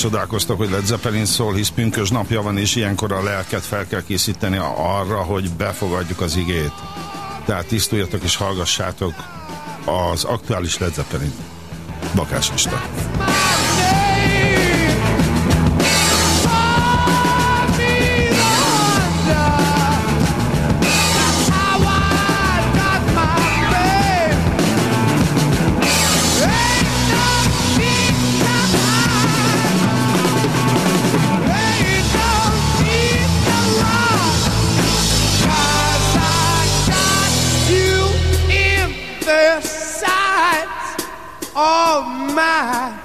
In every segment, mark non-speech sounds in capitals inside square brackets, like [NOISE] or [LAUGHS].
csodálkoztak, hogy Led Zeppelin szól, hisz pünkös napja van, és ilyenkor a lelket fel kell készíteni arra, hogy befogadjuk az igét. Tehát tisztuljatok és hallgassátok az aktuális Led Zeppelin my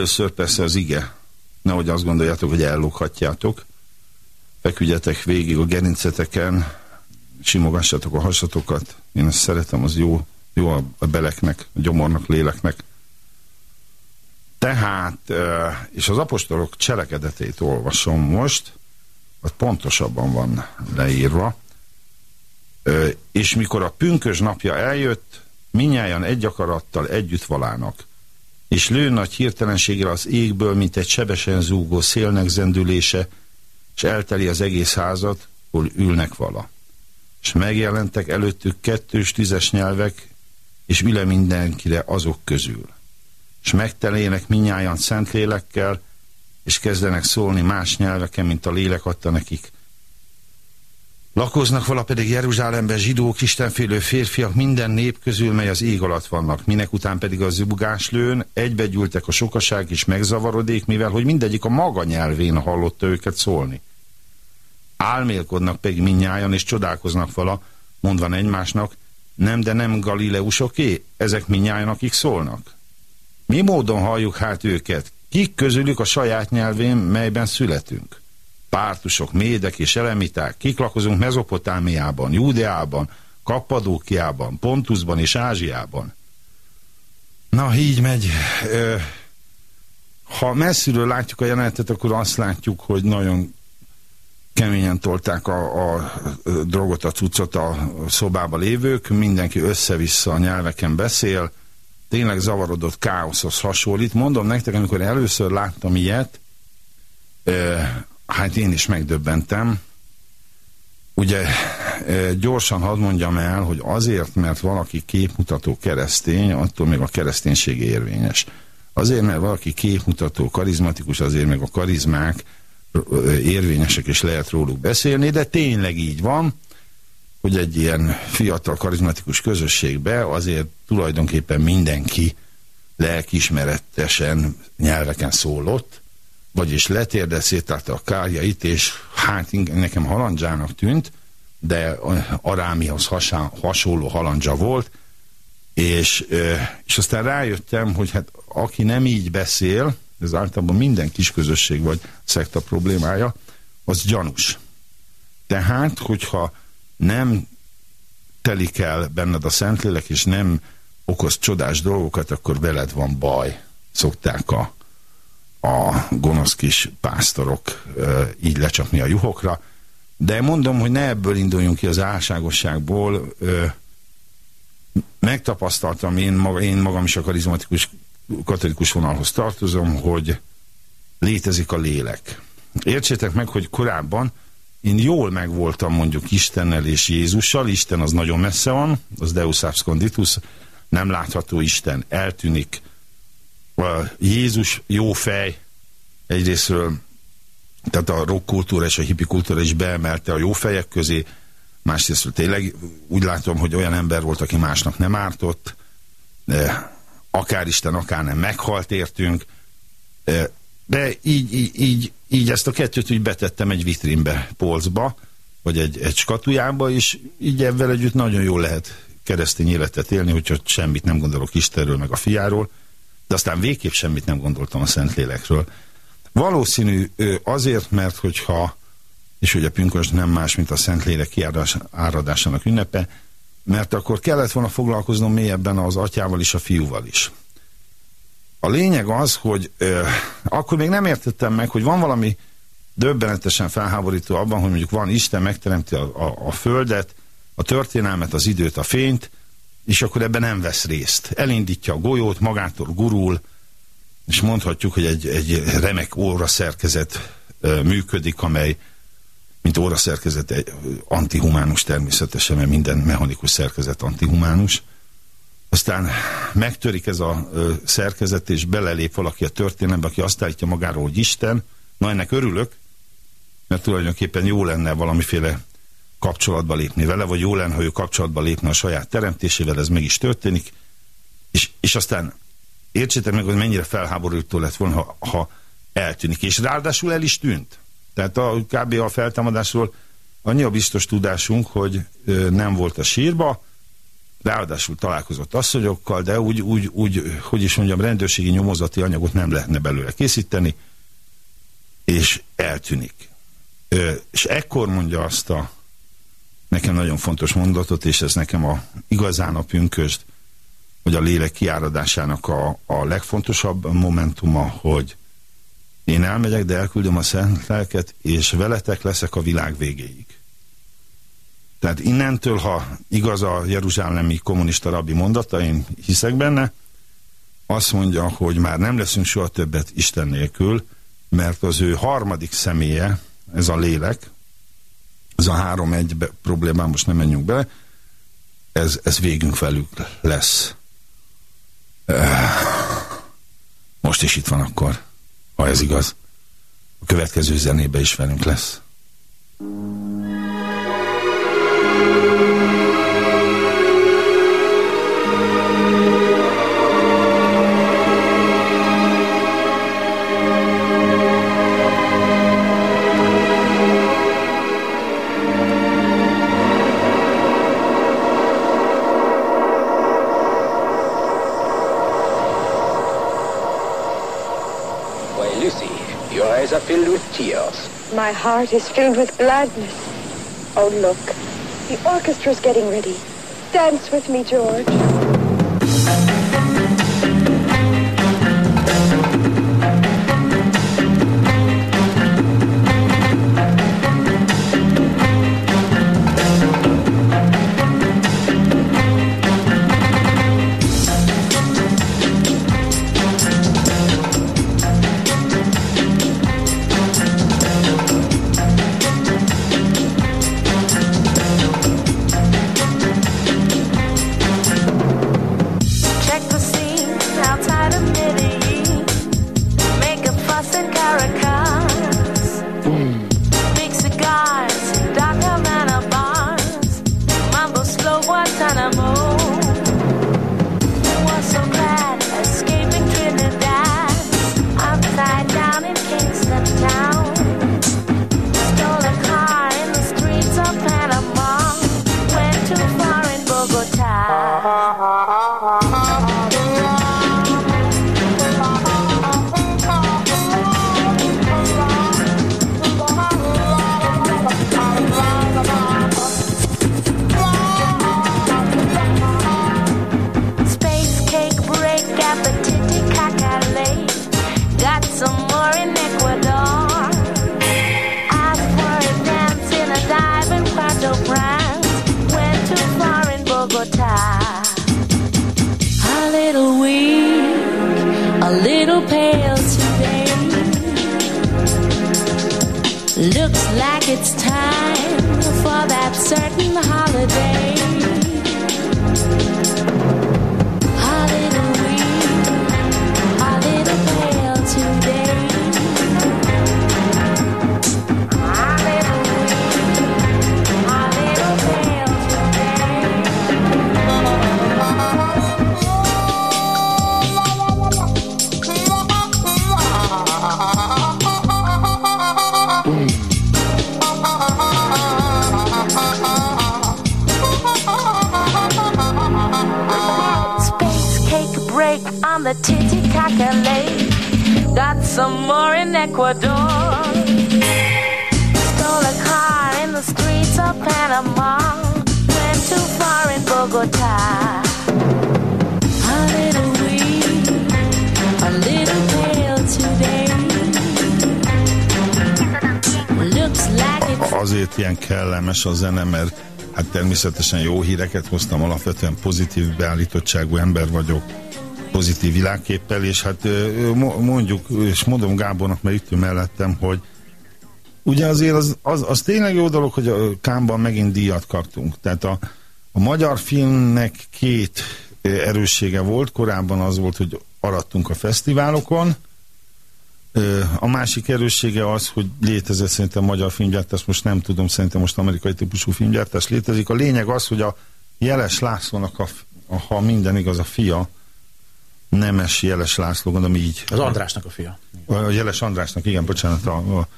Először persze az ige. Nehogy azt gondoljátok, hogy elloghatjátok. Feküdjetek végig a gerinceteken, simogassatok a hasatokat. Én ezt szeretem, az jó, jó a beleknek, a gyomornak, léleknek. Tehát, és az apostolok cselekedetét olvasom most, az pontosabban van leírva, és mikor a pünkös napja eljött, minnyáján egy akarattal együtt valának és lő nagy hirtelenséggel az égből, mint egy sebesen zúgó szélnek zendülése, és elteli az egész házat, hol ülnek vala. És megjelentek előttük kettős tízes nyelvek, és üle mindenkire azok közül. És megtelének minnyáján szent lélekkel, és kezdenek szólni más nyelveken, mint a lélek adta nekik. Lakoznak vala pedig Jeruzsálemben zsidók, istenfélő férfiak minden nép közül, mely az ég alatt vannak, minek után pedig az zubugás lőn, egybegyűltek a sokaság és megzavarodék, mivel hogy mindegyik a maga nyelvén hallotta őket szólni. Álmélkodnak pedig minnyájan, és csodálkoznak vala, mondva egymásnak, nem, de nem Galileusoké, ezek minnyájan, akik szólnak. Mi módon halljuk hát őket? Kik közülük a saját nyelvén, melyben születünk? Pártusok, médek és elemiták, kik lakozunk Mezopotámiában, Júdeában, Kappadókiában, Pontusban és Ázsiában. Na, így megy. Ha messziről látjuk a jelenetet, akkor azt látjuk, hogy nagyon keményen tolták a, a drogot, a cuccot a szobába lévők, mindenki össze-vissza a nyelveken beszél, tényleg zavarodott káoszhoz hasonlít. Mondom nektek, amikor először láttam ilyet, Hát én is megdöbbentem. Ugye gyorsan hadd mondjam el, hogy azért, mert valaki képmutató keresztény, attól még a kereszténység érvényes. Azért, mert valaki képmutató, karizmatikus, azért meg a karizmák érvényesek, és lehet róluk beszélni, de tényleg így van. hogy egy ilyen fiatal, karizmatikus közösségbe azért tulajdonképpen mindenki lelkismeretesen nyelveken szólott, vagyis letérdett, széttárta a kárjait, és hát nekem halandzsának tűnt, de arámihoz hasonló halandzsa volt, és, és aztán rájöttem, hogy hát aki nem így beszél, ez általában minden kis közösség vagy szekta problémája, az gyanús. Tehát, hogyha nem telik el benned a Szentlélek, és nem okoz csodás dolgokat, akkor veled van baj. Szokták a, a gonosz kis pásztorok így lecsapni a juhokra. De mondom, hogy ne ebből induljunk ki az álságosságból. Megtapasztaltam, én, maga, én magam is a karizmatikus katolikus vonalhoz tartozom, hogy létezik a lélek. Értsétek meg, hogy korábban én jól megvoltam mondjuk Istennel és Jézussal, Isten az nagyon messze van, az Deus Absconditus, nem látható Isten, eltűnik. Jézus jó fej, egyrésztről, tehát a rock kultúra és a hippi kultúra is beemelte a jó fejek közé, másrészt tényleg úgy látom, hogy olyan ember volt, aki másnak nem ártott, akár Isten, akár nem meghalt értünk, de így, így, így, így ezt a kettőt úgy betettem egy vitrínbe, polcba, vagy egy, egy skatujába, és így ebben együtt nagyon jól lehet keresztény életet élni, hogyha semmit nem gondolok Istenről, meg a fiáról, de aztán végképp semmit nem gondoltam a Szentlélekről. Valószínű azért, mert hogyha, és hogy a pünkösd nem más, mint a Szentlélek kiáradásának ünnepe, mert akkor kellett volna foglalkoznom mélyebben az atyával és a fiúval is. A lényeg az, hogy ö, akkor még nem értettem meg, hogy van valami döbbenetesen felháborító abban, hogy mondjuk van Isten, megteremti a, a, a földet, a történelmet, az időt, a fényt, és akkor ebben nem vesz részt. Elindítja a golyót, magától gurul, és mondhatjuk, hogy egy, egy remek óra szerkezet ö, működik, amely mint óra szerkezet egy antihumánus természetesen, mert minden mechanikus szerkezet antihumánus. Aztán megtörik ez a szerkezet, és belelép valaki a történelembe, aki azt állítja magáról, hogy Isten. Na, ennek örülök, mert tulajdonképpen jó lenne valamiféle kapcsolatba lépni vele, vagy jó lenne, ha ő kapcsolatba lépne a saját teremtésével, ez meg is történik. És, és aztán értsétek meg, hogy mennyire felháborító lett volna, ha, ha eltűnik. És ráadásul el is tűnt. Tehát a, kb. a feltámadásról annyi a biztos tudásunk, hogy ö, nem volt a sírba, ráadásul találkozott asszonyokkal, de úgy, úgy, úgy, hogy is mondjam, rendőrségi nyomozati anyagot nem lehetne belőle készíteni, és eltűnik. Ö, és ekkor mondja azt a nekem nagyon fontos mondatot, és ez nekem a igazán a pünkösd, hogy a lélek kiáradásának a, a legfontosabb momentuma, hogy én elmegyek, de elküldöm a szent lelket, és veletek leszek a világ végéig. Tehát innentől, ha igaz a jeruzsálemi kommunista rabbi mondata, én hiszek benne, azt mondja, hogy már nem leszünk soha többet Isten nélkül, mert az ő harmadik személye, ez a lélek, ez a három-egy problémám, most nem menjünk bele, ez, ez végünk velük lesz. Most is itt van akkor, ha ez igaz. A következő zenébe is velünk lesz. filled with tears. My heart is filled with gladness. Oh, look. The orchestra's getting ready. Dance with me, George. Azért ilyen kellemes a zene, mert hát természetesen jó híreket hoztam, alapvetően pozitív beállítottságú ember vagyok, pozitív világképpel, és hát mondjuk, és mondom Gábornak, mert itt ül mellettem, hogy ugye azért az, az, az tényleg jó dolog, hogy a Kámban megint díjat kaptunk. Tehát a, a magyar filmnek két erőssége volt, korábban az volt, hogy arattunk a fesztiválokon, A másik erőssége az, hogy létezett szerintem magyar filmgyártás, most nem tudom, szerintem most amerikai típusú filmgyártás létezik. A lényeg az, hogy a Jeles Lászlónak, a, a, ha minden igaz, a fia, Nemes Jeles László, gondolom így. Az Andrásnak a fia. A Jeles Andrásnak, igen, bocsánat, a, a,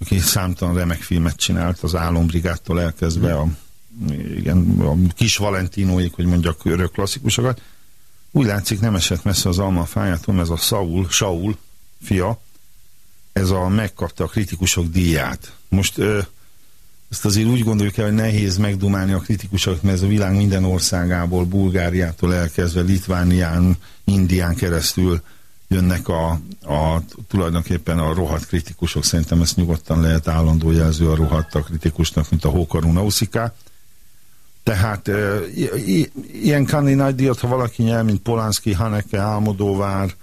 aki számtalan remek filmet csinált, az Álombrigádtól elkezdve a, igen, a kis Valentinóig, hogy mondjak örök klasszikusokat. Úgy látszik, nem esett messze az alma fájától, ez a Saul, Saul fia, ez a megkapta a kritikusok díját. Most ö, ezt azért úgy gondoljuk el, hogy nehéz megdumálni a kritikusokat, mert ez a világ minden országából, Bulgáriától elkezdve, Litvánián, Indián keresztül jönnek a, a tulajdonképpen a rohadt kritikusok. Szerintem ezt nyugodtan lehet állandó jelző a rohadt a kritikusnak, mint a Hókarú Nausziká. Tehát ilyen Kanni nagy díjat, ha valaki nyer, mint Polanski, Haneke, Almodóvár,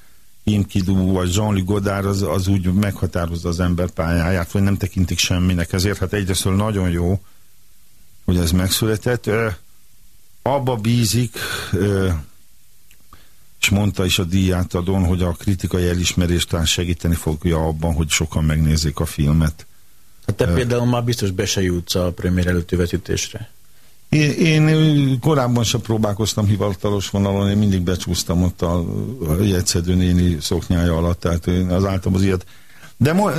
Imkidu vagy Jean-Luc Godard, az, az úgy meghatározza az ember pályáját, vagy nem tekintik semminek. Ezért hát egyrészt nagyon jó, hogy ez megszületett. Abba bízik, és mondta is a díjátadón, hogy a kritikai elismerést talán segíteni fogja abban, hogy sokan megnézik a filmet. Hát te például már biztos be se jutsz a premier előtti vetítésre. Én, én korábban sem próbálkoztam hivatalos vonalon, én mindig becsúsztam ott a, a jegyszedő néni szoknyája alatt, tehát én az általában az ilyet. De mo-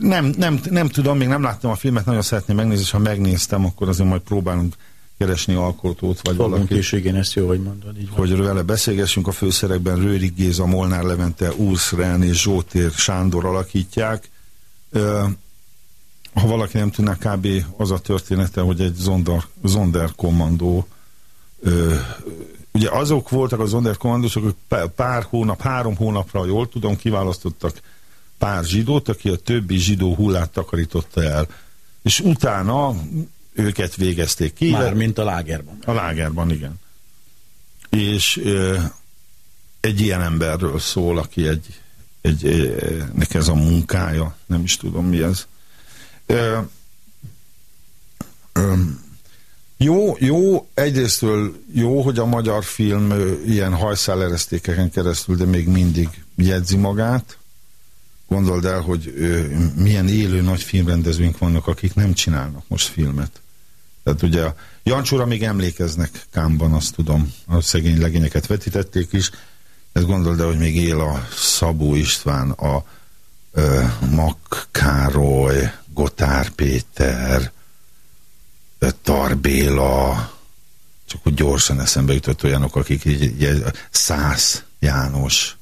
nem, nem, nem tudom, még nem láttam a filmet, nagyon szeretném megnézni, és ha megnéztem, akkor azért majd próbálunk keresni alkotót, vagy Fogunk valakit, is, igen, ezt jó, hogy mondod. Így van. hogy vele beszélgessünk. A főszerekben Rőrik Géza, Molnár Levente, Ren és Zsótér Sándor alakítják. Ö, ha valaki nem tudná, kb. az a története, hogy egy zonder, zonder kommandó ö, ugye azok voltak a zonder kommandósok, hogy pá- pár hónap, három hónapra, jól tudom, kiválasztottak pár zsidót, aki a többi zsidó hullát takarította el. És utána őket végezték ki. Már, mint a lágerban. A lágerban, igen. És ö, egy ilyen emberről szól, aki egy, egy, egy neki ez a munkája, nem is tudom mi ez. Ö, ö, jó, jó, egyrésztről jó, hogy a magyar film ilyen hajszáleresztékeken keresztül, de még mindig jegyzi magát. Gondold el, hogy ö, milyen élő nagy filmrendezőink vannak, akik nem csinálnak most filmet. Tehát ugye a Jancsóra még emlékeznek Kámban, azt tudom, a szegény legényeket vetítették is. Ezt gondold el, hogy még él a Szabó István, a ö, Mak Károly, Gotár Péter, Tarbéla, csak úgy gyorsan eszembe jutott olyanok, akik így, Szász János.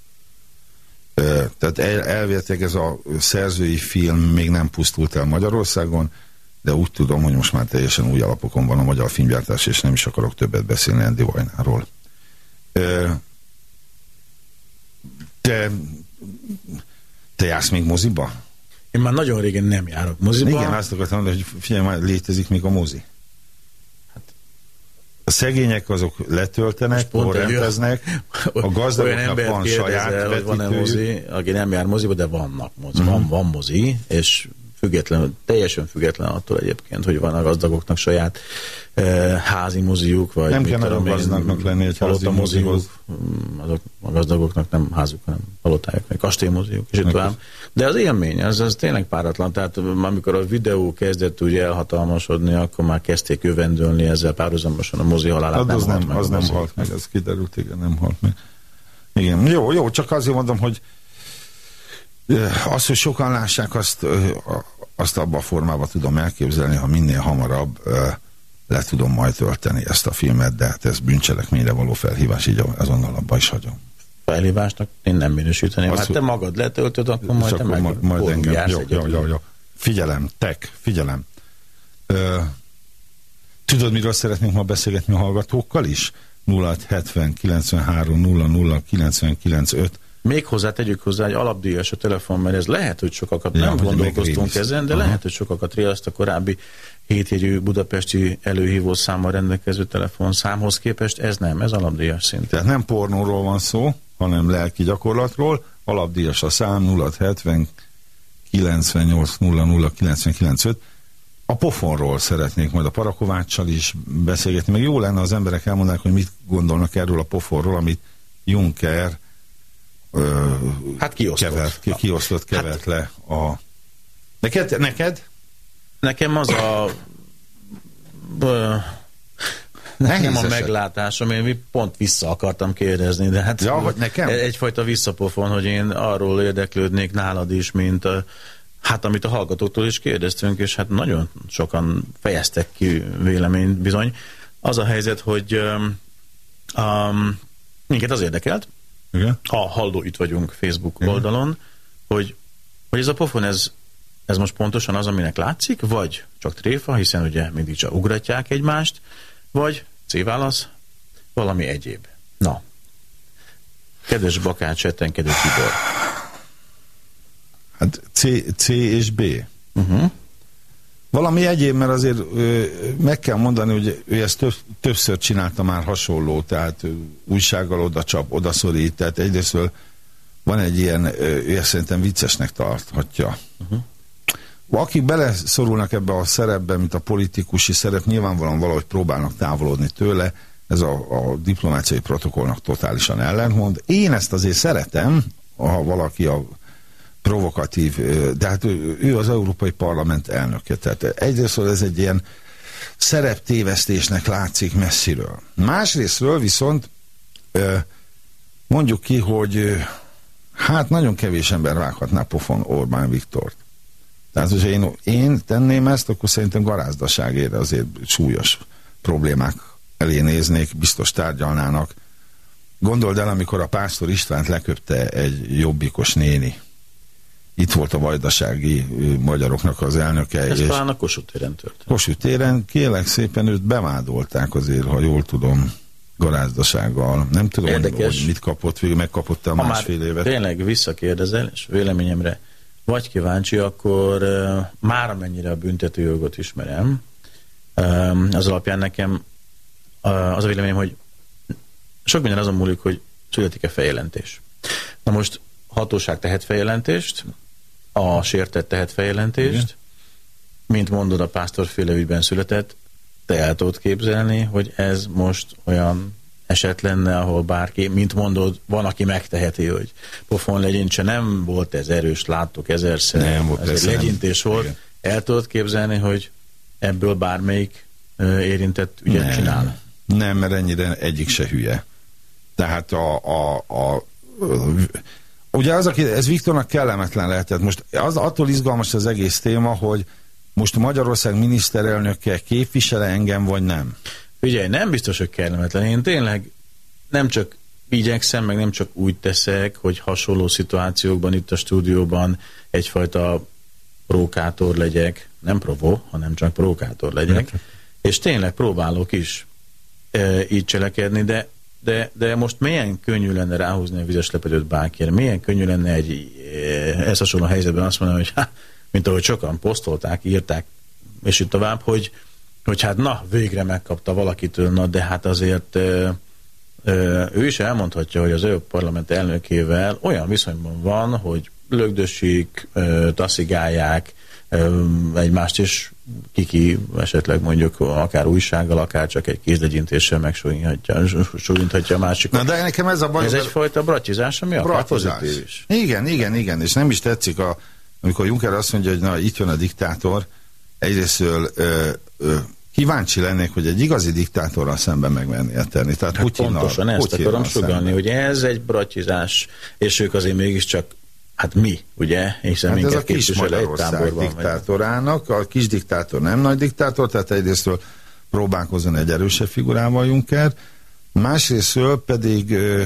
Tehát el, elvileg ez a szerzői film még nem pusztult el Magyarországon, de úgy tudom, hogy most már teljesen új alapokon van a magyar filmgyártás, és nem is akarok többet beszélni Andy Vajnáról. Te, te jársz még moziba? Én már nagyon régen nem járok moziba. Igen, azt akartam mondani, hogy figyelj, már létezik még a mozi. A szegények azok letöltenek, pont egy rendeznek, a gazdagoknak van saját kérdezel, van-e vetítőjük. mozi, aki nem jár moziba, de vannak mozi, Mhm. van, van mozi, és független, teljesen független attól egyébként, hogy van a gazdagoknak saját eh, házi moziuk, vagy Nem kell én, gazdagnak lenni egy házi moziuk, mm, azok a gazdagoknak nem házuk, hanem palotájuk, vagy kastélymoziuk, és Meg tovább. De az élmény, az, az tényleg páratlan. Tehát amikor a videó kezdett úgy elhatalmasodni, akkor már kezdték jövendölni ezzel párhuzamosan a mozi halálát. Hát az halt nem, meg az a nem mozi. halt meg, az kiderült, igen, nem halt meg. Igen, jó, jó, csak azért mondom, hogy az, hogy sokan lássák, azt, a- azt abban a formában tudom elképzelni, ha minél hamarabb ö, le tudom majd tölteni ezt a filmet, de hát ez bűncselekményre való felhívás, így azonnal abba is hagyom. felhívásnak én nem minősíteném. Hát te magad letöltöd, akkor majd te meg majd, majd engem. Jó, jó, jó, jó. Figyelem, tek, figyelem. Ö, tudod, miről szeretnénk ma beszélgetni a hallgatókkal is? 0670 93 00 99 5. Még hozzá tegyük hozzá egy alapdíjas a telefon, mert ez lehet, hogy sokakat Ja, nem hogy gondolkoztunk ezen, de Aha. lehet, hogy sokakat riaszt a korábbi hétjegyű budapesti előhívó számmal rendelkező telefonszámhoz képest. Ez nem, ez alapdíjas szint. Tehát nem pornóról van szó, hanem lelki gyakorlatról. Alapdíjas a szám 0670 98 00 99 5. A pofonról szeretnék majd a Parakováccsal is beszélgetni, meg jó lenne az emberek elmondanák, hogy mit gondolnak erről a pofonról, amit Juncker ö, Hát kiosztott. kevert, ki, kiosztott, kevert le a... Neked? Neked? Nekem az a... Ö, Nekem Nehéz a meglátásom, én pont vissza akartam kérdezni, de hát Ja, hogy nekem? egyfajta visszapofon, hogy én arról érdeklődnék nálad is, mint a, hát amit a hallgatóktól is kérdeztünk, és hát nagyon sokan fejeztek ki véleményt bizony. Az a helyzet, hogy um, minket az érdekelt, Igen? a Halló itt vagyunk Facebook oldalon, hogy, hogy ez a pofon, ez, ez most pontosan az, aminek látszik, vagy csak tréfa, hiszen ugye mindig csak ugratják egymást, vagy C-válasz, valami egyéb. Na, kedves Bakács Ettenkedő Tibor, Hát C, C és B. uh-huh. Valami egyéb, mert azért ö, meg kell mondani, hogy ő ezt több, többször csinálta már hasonló, tehát ö, újsággal oda csap, oda szorít, tehát egyrésztől van egy ilyen, ö, ő ezt szerintem viccesnek tarthatja. Uh-huh. Akik beleszorulnak ebbe a szerepbe, mint a politikusi szerep, nyilvánvalóan valahogy próbálnak távolodni tőle, ez a, a diplomáciai protokollnak totálisan ellentmond. Én ezt azért szeretem, ha valaki a provokatív, de hát ő, ő az Európai Parlament elnöke. Tehát egyrészt ez egy ilyen szereptévesztésnek látszik messziről. Másrésztről viszont mondjuk ki, hogy hát nagyon kevés ember vághatná pofon Orbán Viktort. Tehát, hogyha én, én tenném ezt, akkor szerintem garázdaságére azért súlyos problémák elé néznék, biztos tárgyalnának. Gondold el, amikor a Pásztor Istvánt leköpte egy jobbikos néni. Itt volt a vajdasági magyaroknak az elnöke. ez és talán a Kossuth téren történt. Kossuth téren kérlek szépen őt bevádolták azért, ha jól tudom, garázdasággal. Nem tudom, Érdekes. hogy mit kapott, végül megkapott a másfél évet. tényleg visszakérdezel, és véleményemre vagy kíváncsi, akkor uh, már amennyire a büntetőjogot ismerem, um, az alapján nekem uh, az a véleményem, hogy sok minden azon múlik, hogy születik-e feljelentés. Na most hatóság tehet feljelentést, a sértett tehet feljelentést, Igen. mint mondod, a pásztorféle ügyben született, te el tudod képzelni, hogy ez most olyan eset lenne, ahol bárki, mint mondod, van, aki megteheti, hogy pofon legyintse. Nem volt ez erős, láttuk ezerszer. Nem volt, ez egy persze nem. legyintés volt. Igen. El tudod képzelni, hogy ebből bármelyik érintett ügyet Nem. csinál? Nem, mert ennyire egyik se hülye. Tehát a, a, a, ugye az, aki, ez Viktornak kellemetlen lehetett. Most az, attól izgalmas az egész téma, hogy most Magyarország miniszterelnöke képvisele engem, vagy nem? Figyelj, nem biztos, hogy kellemetlen. Én tényleg nem csak igyekszem, meg nem csak úgy teszek, hogy hasonló szituációkban itt a stúdióban egyfajta prókátor legyek, nem provó, hanem csak prókátor legyek, és tényleg próbálok is e, így cselekedni, de, de, de most milyen könnyű lenne ráhúzni a vizes lepedőt bárkire, milyen könnyű lenne egy e, ez hasonló helyzetben azt mondani, hogy hát, mint ahogy sokan posztolták, írták, és így tovább, hogy, hogy hát na, végre megkapta valakitől, na de hát azért ö, ö, ő is elmondhatja, hogy az ő parlament elnökével olyan viszonyban van, hogy lögdösik, ö, taszigálják egymást, és kiki esetleg mondjuk akár újsággal, akár csak egy kézlegyintéssel megsúlyinthatja a másikat. Na de nekem ez a baj, Ez hogy- egyfajta bratizás, ami akár Bratizás. pozitív is. Igen, igen, igen, és nem is tetszik, a, amikor Juncker azt mondja, hogy na, itt jön a diktátor, egyrésztől ö, ö, kíváncsi lennék, hogy egy igazi diktátorral szemben megmenni tenni. Tehát Hát Putyinnal- pontosan ezt Putyinnal akarom sugalni, hogy ez egy bratizás, és ők azért mégiscsak, hát mi, ugye, hiszen Hát ez a kis Magyarország diktátorának, a kis diktátor nem nagy diktátor, tehát egyrésztől próbálkozzon egy erősebb figurával Juncker, Másrésztől pedig ö,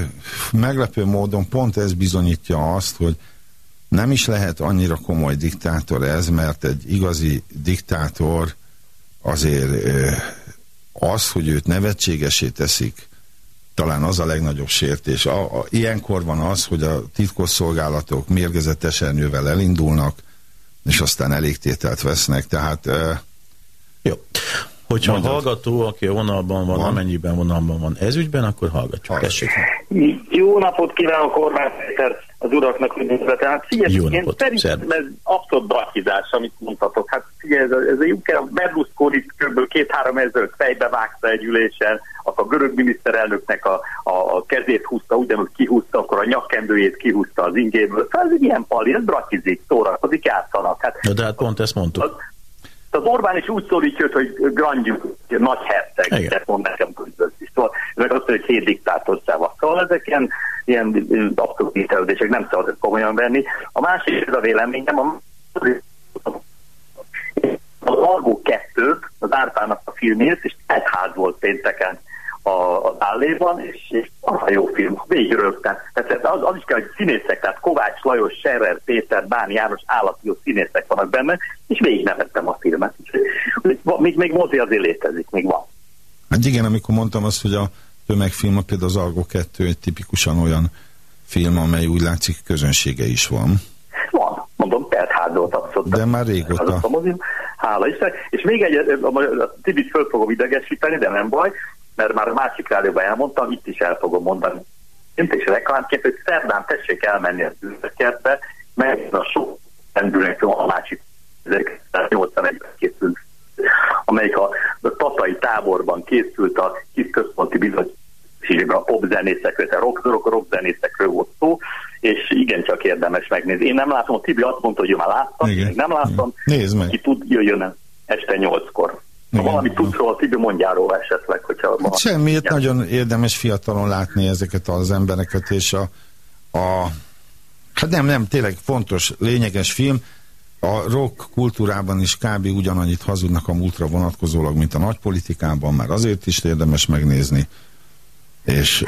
meglepő módon pont ez bizonyítja azt, hogy nem is lehet annyira komoly diktátor ez, mert egy igazi diktátor azért ö, az, hogy őt nevetségesé teszik, talán az a legnagyobb sértés. A, a, ilyenkor van az, hogy a titkosszolgálatok mérgezett esernyővel elindulnak, és aztán elégtételt vesznek, tehát ö, Jó. Hogyha Mondjad. a hallgató, aki a vonalban van, Van. amennyiben vonalban van ez ügyben, akkor hallgatjuk. Hallgatjuk. Tessék. Jó napot kívánok Orbán Péter az uraknak, hogy Tehát figyelj, Jó én napot, szerintem ez abszolút brakizás, amit mondhatok. Hát figyelj, ez a, ez a Juncker Berlusconi kb. két-három ezelőtt fejbe vágta egy ülésen, akkor a görög miniszterelnöknek a, a, a kezét húzta, ugyanúgy kihúzta, akkor a nyakkendőjét kihúzta az ingéből. Szóval ez egy ilyen pali, ez brakizik, szórakozik, játszanak. Hát Na, de hát pont ezt mondtuk. az, az Orbán is úgy szólítja hogy grandjuk, nagy herceg, ezt mond nekem. Szóval, meg azt hogy hét diktátor száva. Szóval ezek ilyen, ilyen abszolút viccelődések, nem szabad ezt komolyan venni. A másik ez a véleményem, a az Argo 2 az Árpának a filmét, és egy ház volt pénteken a, az álléban, és, és az a jó film, végigrögtem. Tehát az, az is kell, hogy színészek, tehát Kovács Lajos, Serrer, Péter, Bán János, állati jó színészek vannak benne, és végig nevettem a filmet. Még, még mozi azért létezik, még van. Hát igen, amikor mondtam azt, hogy a tömegfilm, például az Argo 2 egy tipikusan olyan film, amely úgy látszik közönsége is van. Van, mondom, volt abszolút. De már régóta. Az hála Isten. És még egy, a, Tibit föl fogom idegesíteni, de nem baj, mert már a másik rádióban elmondtam, itt is el fogom mondani. Én is reklámként, hogy szerdán tessék elmenni a bűnökertbe, mert a sok rendbűnök a másik 1981-ben készült, amelyik a, a tatai táborban készült a kis központi bizottságban a popzenészekről, tehát rock, rock, rockzenészekről volt szó, és igencsak érdemes megnézni. Én nem látom, a Tibi azt mondta, hogy ő már látta, Igen. nem láttam. Igen. Nézd meg. Ki tud, jöjjön este nyolckor. Ha Igen. valami tudsz róla, Tibi, mondjál róla esetleg, hogyha... Hát semmiért Ja. nagyon érdemes fiatalon látni ezeket az embereket, és a, a hát nem, nem, tényleg fontos, lényeges film. A rock kultúrában is kb. ugyanannyit hazudnak a múltra vonatkozólag, mint a nagy politikában, már azért is érdemes megnézni. És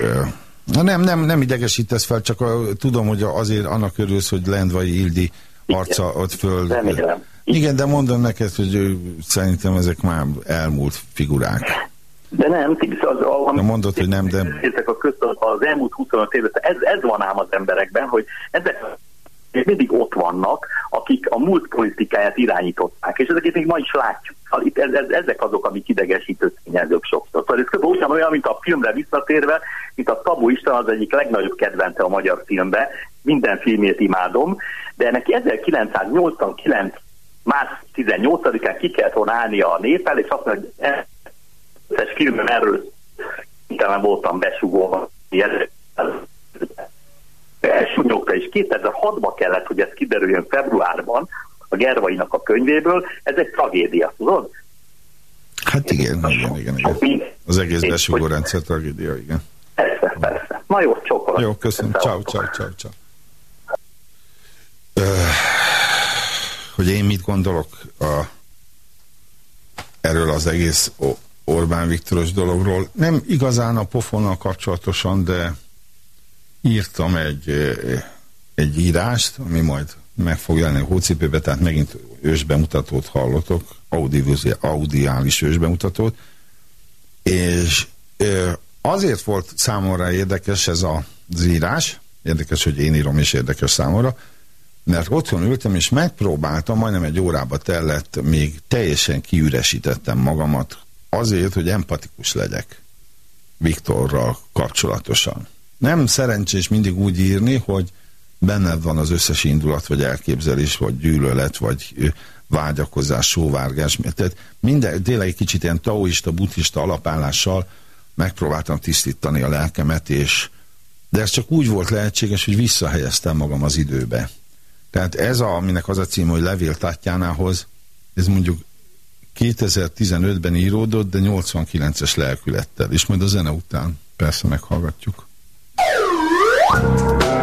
na nem, nem, nem idegesítesz fel, csak a, tudom, hogy azért annak örülsz, hogy Lendvai Ildi arca ott föl. Remélem. Igen, de mondom neked, hogy szerintem ezek már elmúlt figurák. De nem, az, az, Na mondod, hogy nem, de- a közt, az elmúlt 25 évben, ez, ez van ám az emberekben, hogy ezek még mindig ott vannak, akik a múlt politikáját irányították, és ezeket még ma is látjuk. Szóval Itt ez, ez, ezek azok, amik idegesítő tényezők sokszor. Szóval ez kb. ugyanolyan, mint a filmre visszatérve, mint a Tabu István az egyik legnagyobb kedvence a magyar filmbe, minden filmét imádom, de neki 1989 március 18-án ki kellett volna állnia a nép el, és azt mondja, hogy összes filmem erről kénytelen voltam besugóva. Elsúnyogta, és 2006-ban kellett, hogy ez kiderüljön februárban a Gervainak a könyvéből. Ez egy tragédia, tudod? Hát igen, igen, igen, igen. Az egész besugó rendszer tragédia, igen. Persze, persze. Na jó, csókolom. Jó, köszönöm. Ciao, ciao, ciao, ciao. Hogy én mit gondolok a, erről az egész Orbán Viktoros dologról. Nem igazán a pofonnal kapcsolatosan, de írtam egy, egy írást, ami majd meg fog jelenni a hócipőbe, tehát megint ősbemutatót hallotok, audiális ősbemutatót, és azért volt számomra érdekes ez az írás, érdekes, hogy én írom, és érdekes számomra, mert otthon ültem, és megpróbáltam, majdnem egy órába tellett, még teljesen kiüresítettem magamat azért, hogy empatikus legyek Viktorral kapcsolatosan. Nem szerencsés mindig úgy írni, hogy benned van az összes indulat, vagy elképzelés, vagy gyűlölet, vagy vágyakozás, sóvárgás. Tehát minden, tényleg egy kicsit ilyen taoista, buddhista alapállással megpróbáltam tisztítani a lelkemet, és de ez csak úgy volt lehetséges, hogy visszahelyeztem magam az időbe. Tehát ez, a, aminek az a cím, hogy Levél Tatjánához, ez mondjuk 2015-ben íródott, de 89-es lelkülettel, és majd a zene után persze meghallgatjuk. え?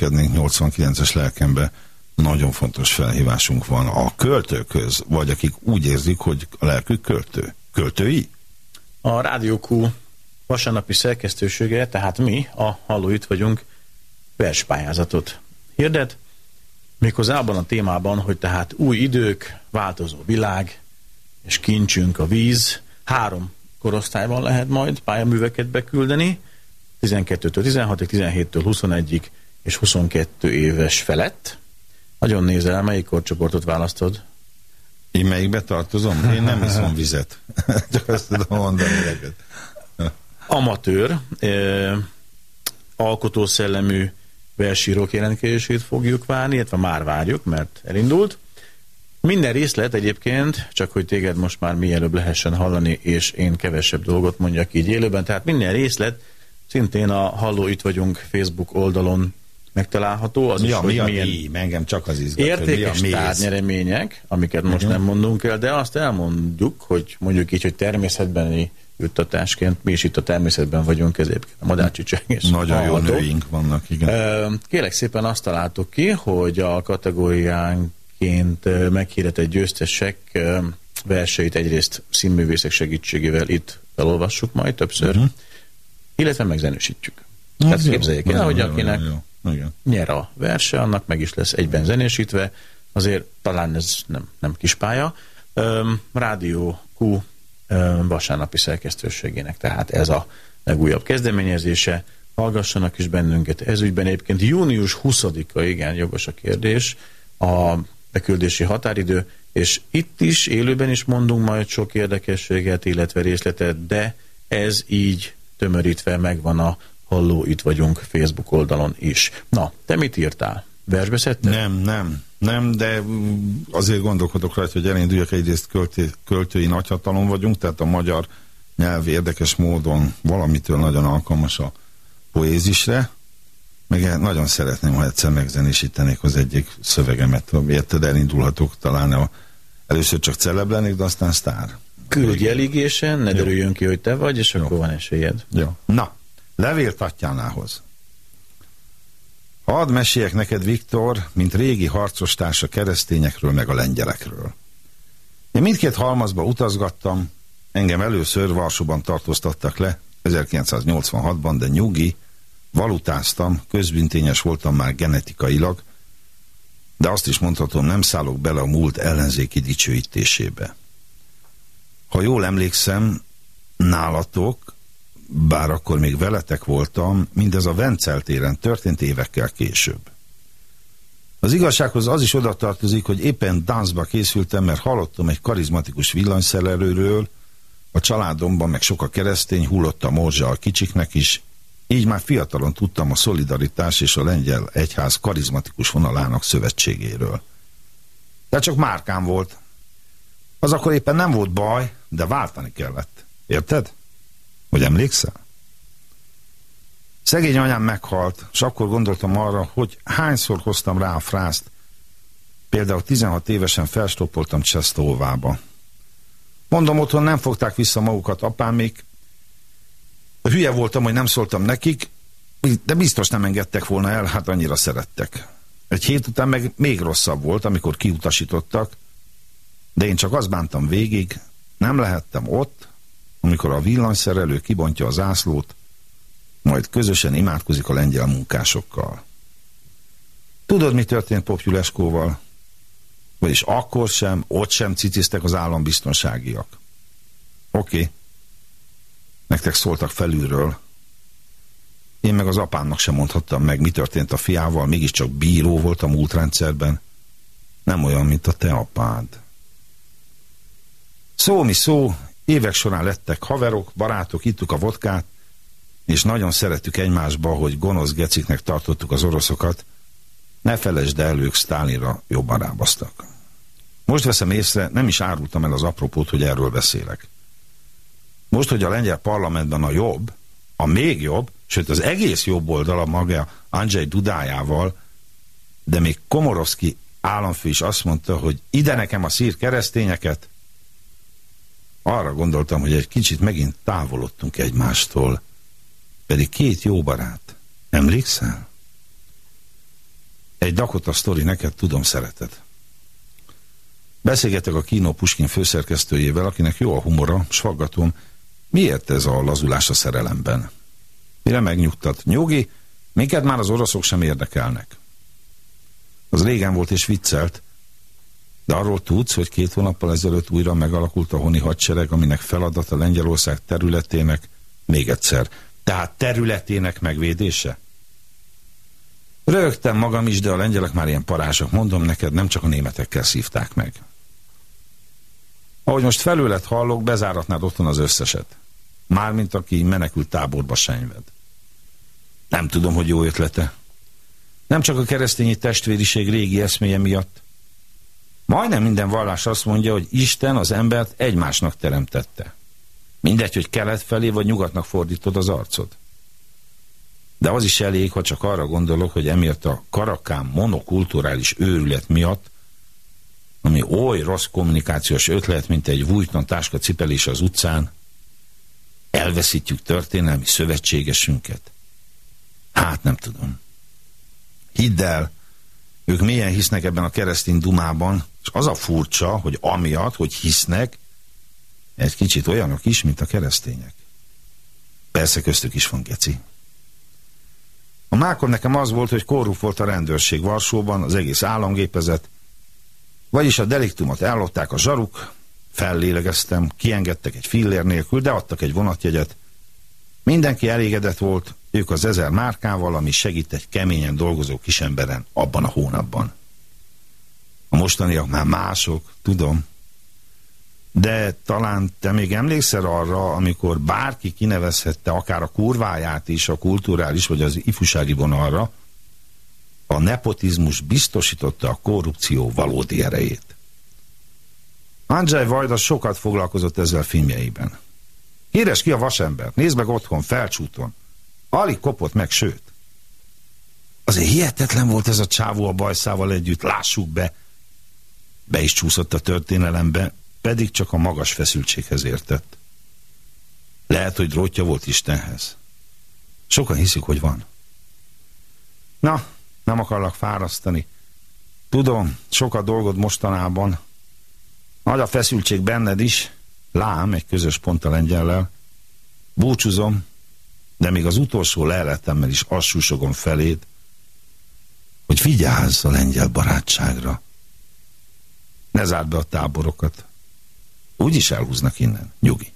Belehelyezkednénk 89-es lelkembe, nagyon fontos felhívásunk van a költőköz, vagy akik úgy érzik, hogy a lelkük költő. Költői? A Rádió Q vasárnapi szerkesztősége, tehát mi, a Halló itt vagyunk, verspályázatot hirdet, méghozzá abban a témában, hogy tehát új idők, változó világ, és kincsünk a víz, három korosztályban lehet majd pályaműveket beküldeni, 12-től 16-ig, 17-től 21-ig és 22 éves felett. Nagyon nézel, melyik korcsoportot választod? Én melyikbe tartozom? Én nem iszom vizet. [LAUGHS] Csak azt tudom mondani neked. Amatőr, eh, alkotószellemű versírók jelentkezését fogjuk várni, illetve már várjuk, mert elindult. Minden részlet egyébként, csak hogy téged most már mielőbb lehessen hallani, és én kevesebb dolgot mondjak így élőben, tehát minden részlet szintén a Halló Itt Vagyunk Facebook oldalon megtalálható. Az Mi is, a, mi a milyen mi? Engem csak az izgat, értékes mi a méz. tárnyeremények, amiket most nem mondunk el, de azt elmondjuk, hogy mondjuk így, hogy természetbeni juttatásként, mi is itt a természetben vagyunk, egyébként a madárcsicság és Nagyon jó hallgatók. nőink vannak, igen. Kérlek szépen azt találtuk ki, hogy a kategóriánként meghirdetett győztesek verseit egyrészt színművészek segítségével itt felolvassuk majd többször, uh-huh. illetve megzenősítjük. Tehát Az jó. képzeljék el, hogy jó, akinek nagyon jó. Igen. nyer a verse, annak meg is lesz egyben zenésítve, azért talán ez nem, nem kis pálya. Rádió Q vasárnapi szerkesztőségének, tehát ez a legújabb kezdeményezése. Hallgassanak is bennünket ezügyben. Egyébként június 20-a, igen, jogos a kérdés, a beküldési határidő, és itt is, élőben is mondunk majd sok érdekességet, illetve részletet, de ez így tömörítve megvan a Halló, itt vagyunk Facebook oldalon is. Na, te mit írtál? Versbe szedted? Nem, nem, nem, de azért gondolkodok rajta, hogy elinduljak egyrészt költő, költői nagyhatalom vagyunk, tehát a magyar nyelv érdekes módon valamitől nagyon alkalmas a poézisre, meg nagyon szeretném, ha egyszer megzenésítenék az egyik szövegemet. Érted, elindulhatok talán a, először csak celeb lennék, de aztán sztár. Küldj eligésen, ne derüljön ki, hogy te vagy, és akkor van esélyed. Jó. Na, levél Tatjánához. Hadd meséljek neked, Viktor, mint régi harcostárs a keresztényekről meg a lengyelekről. Én mindkét halmazba utazgattam, engem először Varsóban tartóztattak le, 1986-ban, de nyugi, valutáztam, közbüntényes voltam már genetikailag, de azt is mondhatom, nem szállok bele a múlt ellenzéki dicsőítésébe. Ha jól emlékszem, nálatok, bár akkor még veletek voltam, mindez a Vencel téren történt évekkel később. Az igazsághoz az is oda tartozik, hogy éppen dáncba készültem, mert hallottam egy karizmatikus villanyszerelőről, a családomban meg sok a keresztény, hullott a morzsa a kicsiknek is, így már fiatalon tudtam a szolidaritás és a lengyel egyház karizmatikus vonalának szövetségéről. De csak márkám volt. Az akkor éppen nem volt baj, de váltani kellett. Érted? Hogy emlékszel? Szegény anyám meghalt, és akkor gondoltam arra, hogy hányszor hoztam rá a frászt. Például 16 évesen felstopoltam Csesztóvába. Mondom, otthon nem fogták vissza magukat apámék. Hülye voltam, hogy nem szóltam nekik, de biztos nem engedtek volna el, hát annyira szerettek. Egy hét után meg még rosszabb volt, amikor kiutasítottak, de én csak azt bántam végig, nem lehettem ott, amikor a villanyszerelő kibontja a zászlót, majd közösen imádkozik a lengyel munkásokkal. Tudod, mi történt Populeskóval? Vagyis akkor sem, ott sem ciciztek az állambiztonságiak. Oké. Nektek szóltak felülről. Én meg az apámnak sem mondhattam meg, mi történt a fiával, mégiscsak bíró volt a múlt rendszerben. Nem olyan, mint a te apád. Szó mi szó, évek során lettek haverok, barátok, ittuk a vodkát, és nagyon szerettük egymásba, hogy gonosz geciknek tartottuk az oroszokat, ne felejtsd el, ők Sztálinra jobban rábasztak. Most veszem észre, nem is árultam el az apropót, hogy erről beszélek. Most, hogy a lengyel parlamentben a jobb, a még jobb, sőt az egész jobb oldal a maga Andrzej Dudájával, de még Komorowski államfő is azt mondta, hogy ide nekem a szír keresztényeket, arra gondoltam, hogy egy kicsit megint távolodtunk egymástól, pedig két jó barát. Emlékszel? Egy Dakota sztori neked, tudom, szereted. Beszélgetek a Kino Puskin főszerkesztőjével, akinek jó a humora, s faggatom, miért ez a lazulás a szerelemben? Mire megnyugtat? Nyugi, minket már az oroszok sem érdekelnek. Az régen volt és viccelt, de arról tudsz, hogy két hónappal ezelőtt újra megalakult a honi hadsereg, aminek feladata Lengyelország területének, még egyszer, tehát területének megvédése? Rögtem magam is, de a lengyelek már ilyen parázsok. Mondom neked, nem csak a németekkel szívták meg. Ahogy most felület hallok, bezáratnád otthon az összeset. Mármint aki menekült táborba senyved. Nem tudom, hogy jó ötlete. Nem csak a keresztényi testvériség régi eszméje miatt. Majdnem minden vallás azt mondja, hogy Isten az embert egymásnak teremtette. Mindegy, hogy kelet felé vagy nyugatnak fordítod az arcod. De az is elég, ha csak arra gondolok, hogy emiatt a karakán monokulturális őrület miatt, ami oly rossz kommunikációs ötlet, mint egy vújtlan táska cipelés az utcán, elveszítjük történelmi szövetségesünket. Hát nem tudom. Hidd el, ők milyen hisznek ebben a keresztény dumában, és az a furcsa, hogy amiatt, hogy hisznek, egy kicsit olyanok is, mint a keresztények. Persze köztük is van geci. A mákon nekem az volt, hogy korrupt volt a rendőrség Varsóban, az egész államgépezet, vagyis a deliktumot ellották a zsaruk, fellélegeztem, kiengedtek egy fillér nélkül, de adtak egy vonatjegyet. Mindenki elégedett volt, ők az ezer márkával, ami segít egy keményen dolgozó kisemberen abban a hónapban. Mostaniak már mások, tudom. De talán te még emlékszel arra, amikor bárki kinevezhette akár a kurváját is a kulturális vagy az ifjúsági vonalra, a nepotizmus biztosította a korrupció valódi erejét. Andrzej Vajda sokat foglalkozott ezzel filmjeiben. Híres ki a vasember, nézd meg otthon, felcsúton. Alig kopott meg, sőt. Azért hihetetlen volt ez a csávó a bajszával együtt, lássuk be. Be is csúszott a történelembe, pedig csak a magas feszültséghez értett. Lehet, hogy drótja volt Istenhez. Sokan hiszik, hogy van. Na, nem akarlak fárasztani. Tudom, sok a dolgod mostanában. Nagy a feszültség benned is. Lám, egy közös pont a lengyellel. Búcsúzom, de még az utolsó leletemmel is azt feléd, hogy vigyázz a lengyel barátságra. Ne zárd be a táborokat. Úgyis elhúznak innen. Nyugi.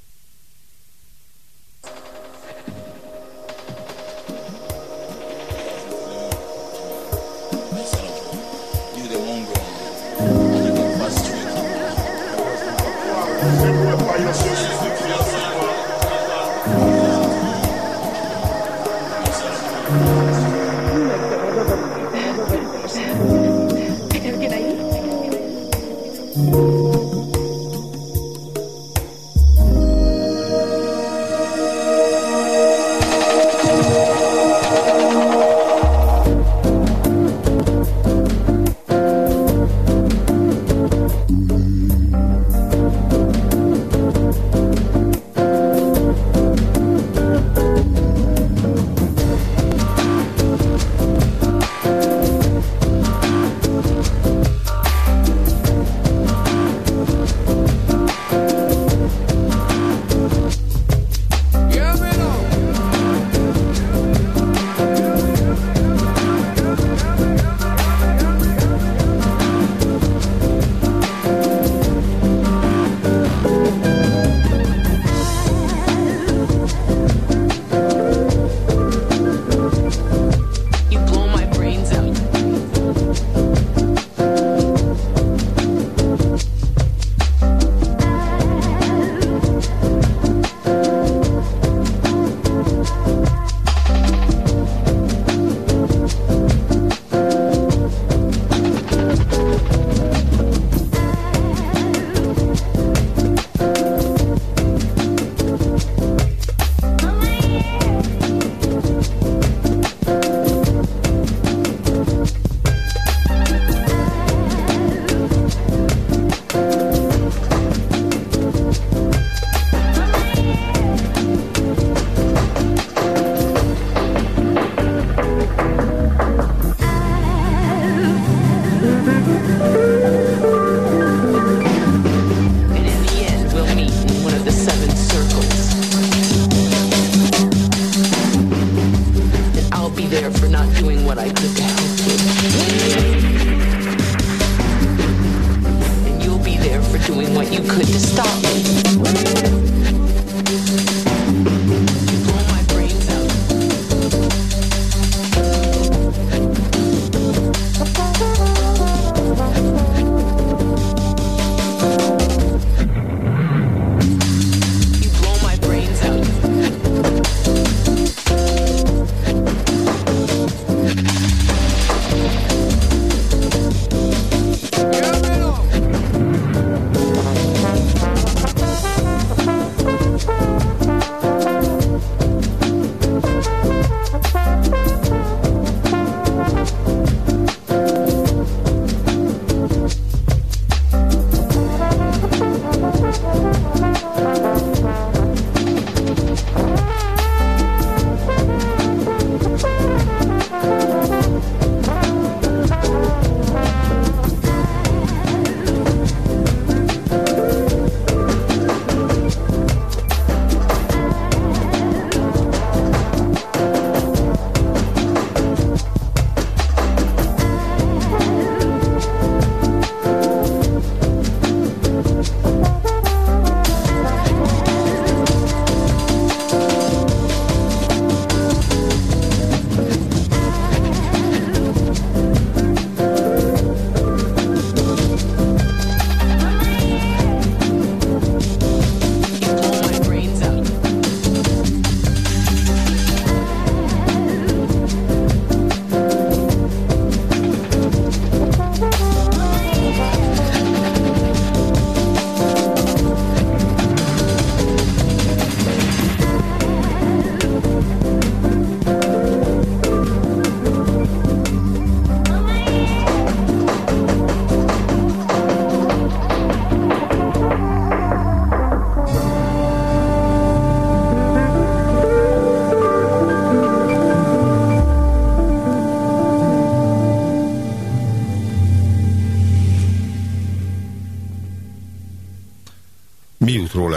not doing what I could to help you. And you'll be there for doing what you could to stop me.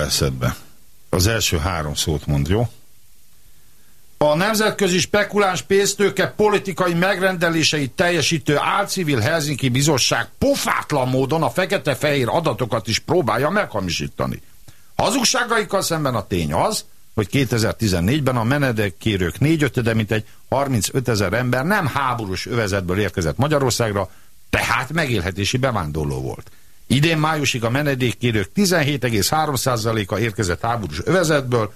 Eszedbe? Az első három szót mond, jó? A nemzetközi spekuláns pénztőke politikai megrendeléseit teljesítő álcivil Helsinki Bizottság pofátlan módon a fekete-fehér adatokat is próbálja meghamisítani. Hazugságaikkal szemben a tény az, hogy 2014-ben a menedékkérők négyötöde, mint egy 35 ezer ember nem háborús övezetből érkezett Magyarországra, tehát megélhetési bevándorló volt. Idén májusig a menedékkérők 17,3%-a érkezett háborús övezetből,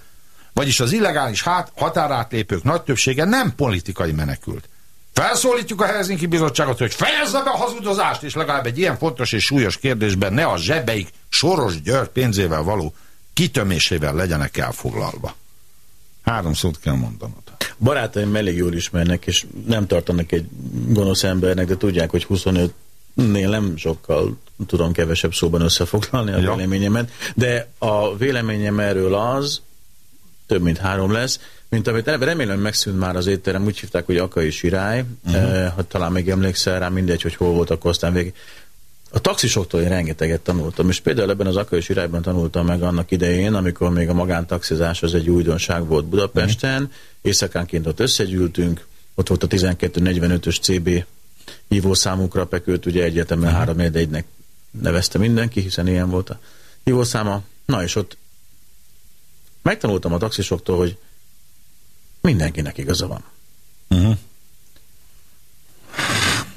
vagyis az illegális hát, határátlépők nagy többsége nem politikai menekült. Felszólítjuk a Helsinki Bizottságot, hogy fejezze be a hazudozást, és legalább egy ilyen fontos és súlyos kérdésben ne a zsebeik Soros György pénzével való kitömésével legyenek elfoglalva. Három szót kell mondanod. Barátaim elég jól ismernek, és nem tartanak egy gonosz embernek, de tudják, hogy 25-nél nem sokkal tudom kevesebb szóban összefoglalni a Ja. véleményemet, de a véleményem erről az, több mint három lesz, mint amit remélem megszűnt már az étterem, úgy hívták, hogy Akai Sirály, uh-huh. eh, ha talán még emlékszel rá, mindegy, hogy hol volt, akkor aztán végig. A taxisoktól én rengeteget tanultam, és például ebben az Akai Sirályban tanultam meg annak idején, amikor még a magántaxizás az egy újdonság volt Budapesten, uh-huh. éjszakánként ott összegyűltünk, ott volt a 1245-ös CB hívószámukra pekült, ugye egyetemen uh-huh. 341-nek nevezte mindenki, hiszen ilyen volt a hívószáma. Na és ott megtanultam a taxisoktól, hogy mindenkinek igaza van. Uh-huh.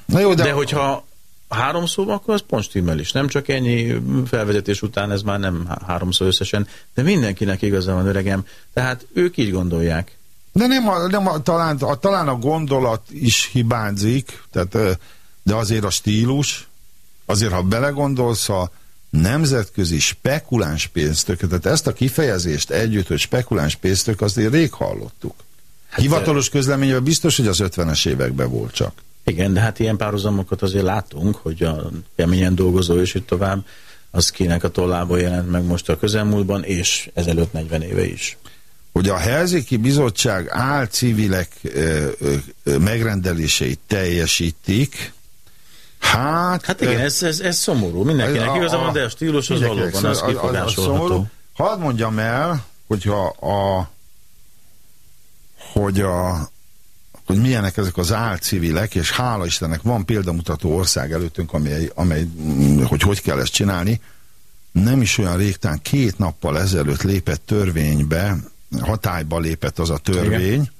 Na jó, de, De hogyha három szó, akkor az pont stimmel is. Nem csak ennyi felvezetés után, ez már nem há- háromszor összesen, de mindenkinek igaza van, öregem. Tehát ők így gondolják. de nem, a, nem a, talán, a, talán a gondolat is hibázik, tehát, de azért a stílus, azért ha belegondolsz, a nemzetközi spekuláns pénztök, tehát ezt a kifejezést együtt, hogy spekuláns pénztök, azért rég hallottuk. Hát Hivatalos közleményben biztos, hogy az 50-es években volt csak. Igen, de hát ilyen párhuzamokat azért látunk, hogy a keményen dolgozó és így tovább, az kinek a tollából jelent meg most a közelmúltban, és ezelőtt 40 éve is. hogy a Helsinki Bizottság álcivilek ö, ö, megrendeléseit teljesítik, hát... Hát igen, ez, ez, ez szomorú. Mindenkinek a- van, de a stílus az valóban az szomorú, kifogásolható. Hadd mondjam el, hogyha a hogy a hogy milyenek ezek az álcivilek, és hála Istennek van példamutató ország előttünk, amely, amely mm, hogy hogy kell ezt csinálni. nem is olyan régtán, két nappal ezelőtt lépett törvénybe, hatályba lépett az a törvény, Igen.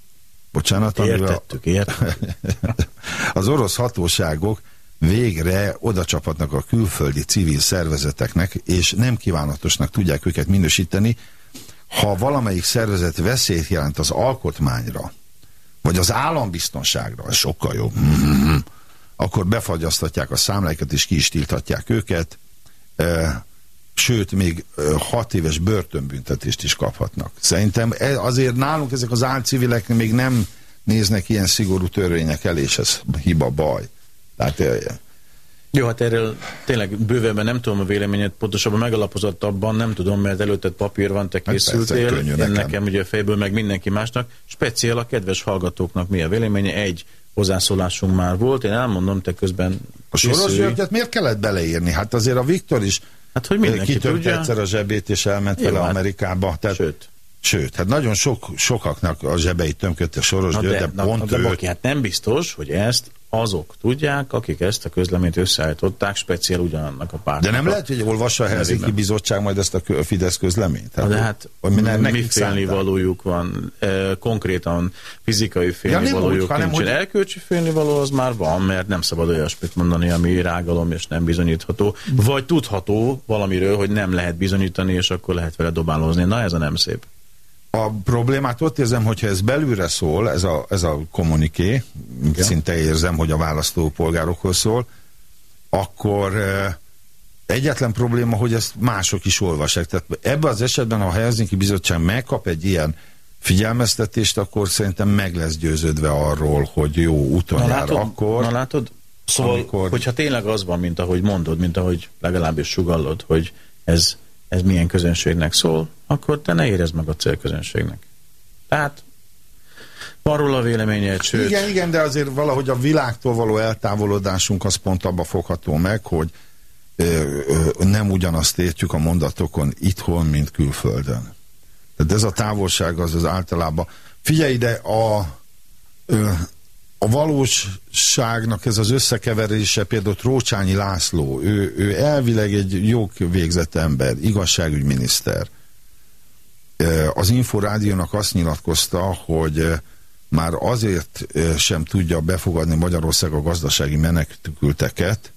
bocsánat, amivel Értettük, értettük. [LAUGHS] az orosz hatóságok végre oda csapatnak a külföldi civil szervezeteknek, és nem kívánatosnak tudják őket minősíteni, ha valamelyik szervezet veszélyt jelent az alkotmányra, vagy az állambiztonságra, ez sokkal jobb, Mhm. akkor befagyasztatják a számláikat, és ki is tilthatják őket, sőt, még hat éves börtönbüntetést is kaphatnak. Szerintem e- azért nálunk ezek az álcivilek még nem néznek ilyen szigorú törvények elé, és ez hiba, baj. Tehát Jó, hát erről tényleg bővebben nem tudom a véleményet, pontosabban megalapozottabban nem tudom, mert előtted papír van, te persze, készültél, könnyű én nekem. nekem ugye fejből meg mindenki másnak, speciál a kedves hallgatóknak mi a véleménye, egy hozzászólásunk már volt, én elmondom, te közben a Soros. Györgyet miért kellett beleírni? Hát azért a Viktor is Hát, hogy mindenki kitömte tudja. egyszer a zsebét, és elment Jó, vele hát- Amerikába. Tehát, Sőt. Sőt, hát nagyon sok, sokaknak a zsebeit tömködte Soros Na György, de, de, na, pont de ő... Baki, hát nem biztos, hogy ezt azok tudják, akik ezt a közleményt összeállították, speciál ugyanannak a pártnak. De nem lehet, hogy olvassa a Helsinki. Bizottság majd ezt a Fidesz közleményt? Na de hát mi, félnivalójuk van, konkrétan fizikai nem félnivalójuk hanem nincsen. hogy- Erkölcsi félnivaló az már van, mert nem szabad olyasmit mondani, ami rágalom és nem bizonyítható. Vagy tudható valamiről, hogy nem lehet bizonyítani, és akkor lehet vele dobálózni. Na ez a nem szép. A problémát ott érzem, hogyha ez belülre szól, ez a, ez a kommuniké, szinte érzem, hogy a választópolgárokhoz szól, akkor egyetlen probléma, hogy ezt mások is olvassák. Tehát ebben az esetben, ha a Helsinki Bizottság megkap egy ilyen figyelmeztetést, akkor szerintem meg lesz győződve arról, hogy jó úton Na jár látod, akkor. na látod? Szóval, amikor- hogyha tényleg az van, mint ahogy mondod, mint ahogy legalábbis sugallod, hogy ez, ez milyen közönségnek szól, akkor te ne érezd meg a célközönségnek. Tehát van róla véleményed, sőt, Igen, igen, de azért valahogy a világtól való eltávolodásunk az pont abba fogható meg, hogy ö, ö, nem ugyanazt értjük a mondatokon itthon, mint külföldön. Tehát ez a távolság az az általában. Figyelj ide, a, ö, a valóságnak ez az összekeverése, például Trócsányi László, ő, ő elvileg egy jogvégzett ember, igazságügyminiszter. Az Inforádiónak azt nyilatkozta, hogy már azért sem tudja befogadni Magyarország a gazdasági menekülteket,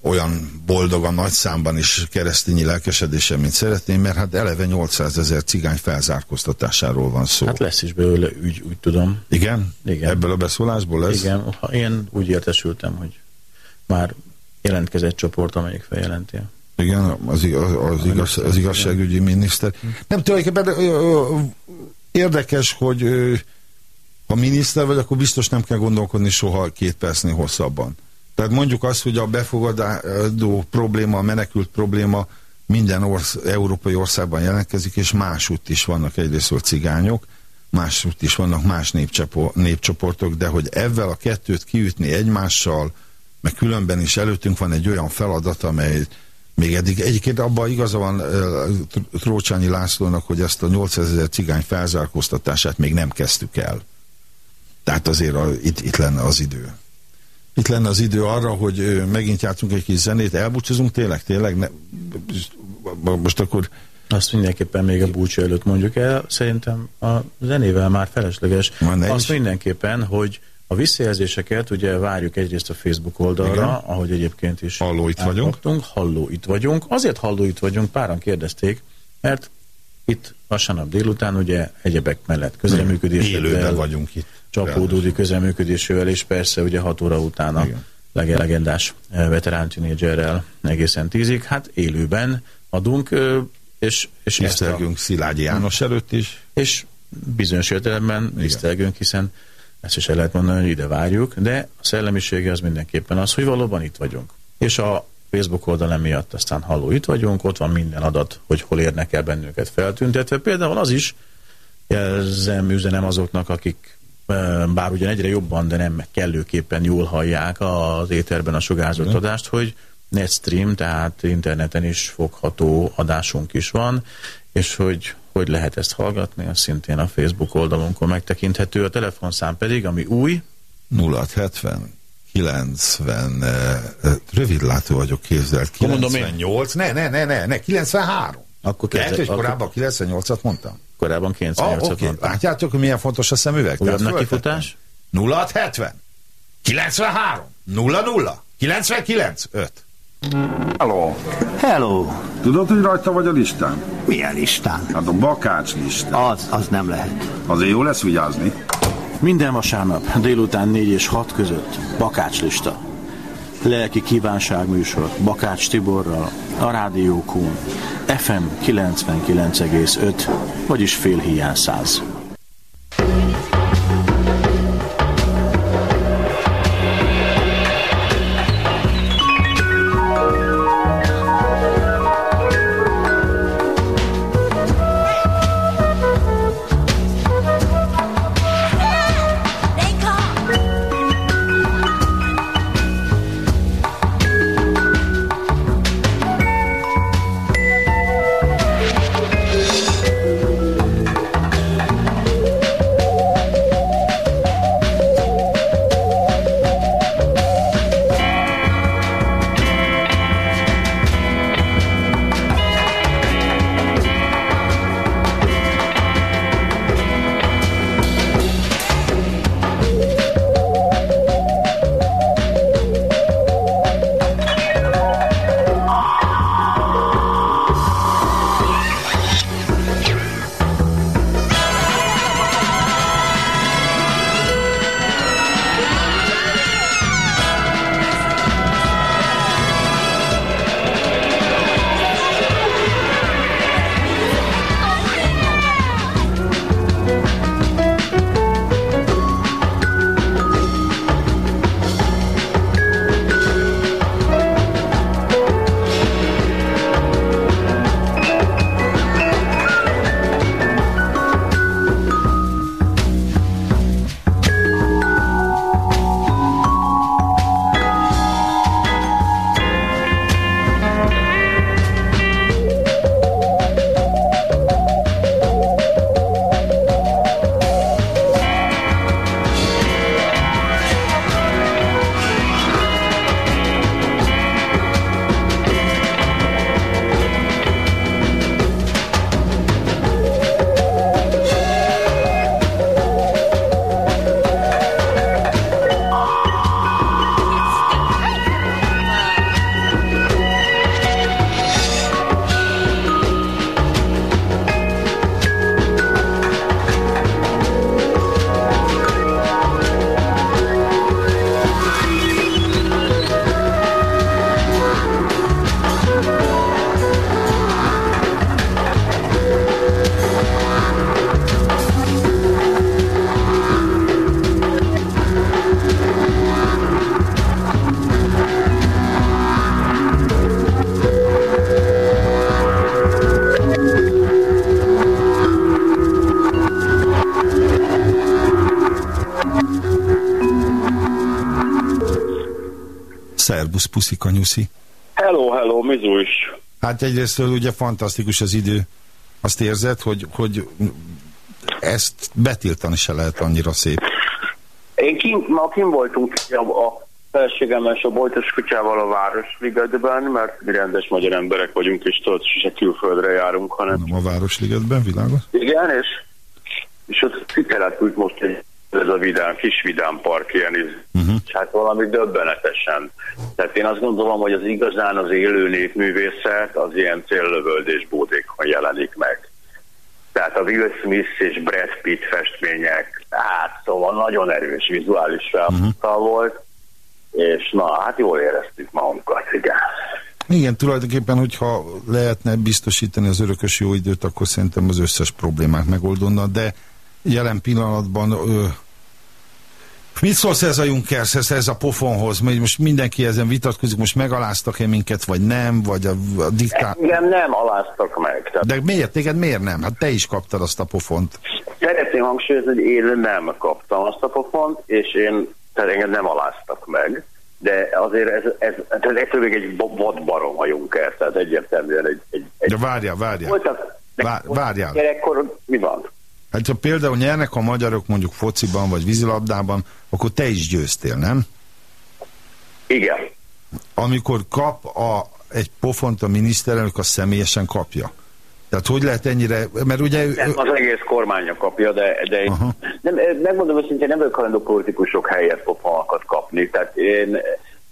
olyan boldogan nagy számban is keresztényi lelkesedése, mint szeretném, mert hát eleve 800 ezer cigány felzárkóztatásáról van szó. hát lesz is belőle ügy, úgy tudom. Igen? Igen. Ebből a beszólásból lesz? Igen, ha én úgy értesültem, hogy már jelentkezett csoport, amelyik feljelenti. Igen, az, igaz, az, igaz, az igazságügyi miniszter. Nem tulajdonképpen érdekes, hogy ha miniszter vagy, akkor biztos nem kell gondolkodni soha két percnél hosszabban. Tehát mondjuk azt, hogy a befogadó probléma, a menekült probléma minden orsz, európai országban jelentkezik, és másútt is vannak egyrészt cigányok, másútt is vannak más népcsoportok, de hogy ezzel a kettőt kiütni egymással, meg különben is előttünk van egy olyan feladat, amely még eddig, egyébként abban igaza van Trócsányi Lászlónak, hogy ezt a 800 ezer cigány felzárkóztatását még nem kezdtük el. Tehát azért a, itt, itt lenne az idő. Itt lenne az idő arra, hogy megint játszunk egy kis zenét, elbúcsúzunk tényleg, tényleg, ne, most akkor Azt mindenképpen még a búcsú előtt mondjuk el, szerintem a zenével már felesleges. Már Azt is. mindenképpen, hogy a visszajelzéseket ugye várjuk egyrészt a Facebook oldalra, Igen. ahogy egyébként is Halló, itt vagyunk. Halló, itt vagyunk. Azért halló, itt vagyunk, páran kérdezték, mert itt vasárnap délután ugye egyebek mellett közreműködésével élőben vagyunk itt. Csapódódi közreműködésével, és persze ugye 6 óra után a Igen. legelegendás eh, veterán tínédzserrel egészen tízig. Hát élőben adunk, és, és, ezt a, Tisztelgünk Szilágyi János előtt is. és bizonyos értelemben tisztelgünk, hiszen ezt is el lehet mondani, hogy ide várjuk, de a szellemisége az mindenképpen az, hogy valóban itt vagyunk. És a Facebook oldal miatt aztán halló, itt vagyunk, ott van minden adat, hogy hol érnek el bennünket feltüntetve. Például az is, jelzem, üzenem azoknak, akik bár ugyan egyre jobban, de nem kellőképpen jól hallják az éterben a sugárzott adást, hogy netstream, tehát interneten is fogható adásunk is van, és hogy hogy lehet ezt hallgatni, az szintén a Facebook oldalunkon megtekinthető. A telefonszám pedig, ami új, 0670 90, eh, rövidlátó vagyok képzelt. Akkor mondom én. 98, ne, ne, ne, ne, ne, 93. Akkor Lehet, kezd- hogy korábban 98-at mondtam. Korábban Ah, 98-at oké. mondtam. Látjátok, hogy milyen fontos a szemüveg? Újabb nekifutás? 0670 93 00 99 5 Halló, Hello! tudod, hogy rajta vagy a listán? Milyen listán? Hát a bakács listán. Az, az nem lehet. Azért jó lesz vigyázni. Minden vasárnap délután 4 és 6 között Bakács lista lelki kívánságműsor Bakács Tiborral, a Rádió FM 99,5, vagyis fél hiány 100. szervusz, puszika, nyuszi. Hello, hello, mizu is. Hát egyrésztől ugye fantasztikus az idő. Azt érzed, hogy, hogy ezt betiltani se lehet annyira szép. Én kint, ma kint voltunk a feleségemmel és a boltos kutyával a Városligetben, mert mi rendes magyar emberek vagyunk, és tudod, sose külföldre járunk, hanem... Nem a Városligetben, világos? Igen, és, és ott kitelepült most egy ez a vidám, kis vidám park, ilyen, uh mhm. -huh. hát valami döbbenetesen én azt gondolom, hogy az igazán az élő népművészet az ilyen céllövöldés bódékon jelenik meg. Tehát a Will Smith és Brad Pitt festmények, hát szóval nagyon erős vizuális felmutattal uh-huh. volt, és na, hát jól éreztük magunkat, igen. Igen, tulajdonképpen, hogyha lehetne biztosítani az örökös jó időt, akkor szerintem az összes problémák megoldódna, de jelen pillanatban ö, mit szólsz ez a Junkers, ez, a pofonhoz? Mert Most mindenki ezen vitatkozik, most megaláztak-e minket, vagy nem, vagy a, a diktát... Engem nem aláztak meg. Tehát De miért? Téged miért nem? Hát te is kaptad azt a pofont. Szeretném hangsúlyozni, hogy én nem kaptam azt a pofont, és én, tehát engem nem aláztak meg, de azért ez, ez, ez ettől még egy vadbarom a Juncker, tehát egyértelműen egy... egy, egy De várjál, várjál. voltak, Vár- várjál. Gyerekkor mi van? Hát ha például nyernek a magyarok mondjuk fociban vagy vízilabdában, akkor te is győztél, nem? Igen. Amikor kap a, egy pofont a miniszterelnök, az személyesen kapja. Tehát hogy lehet ennyire, mert ugye... Nem az egész kormánya kapja, de, de én, nem, megmondom őszintén, nem vagyok hajlandó politikusok helyett pofonakat kapni. Tehát én,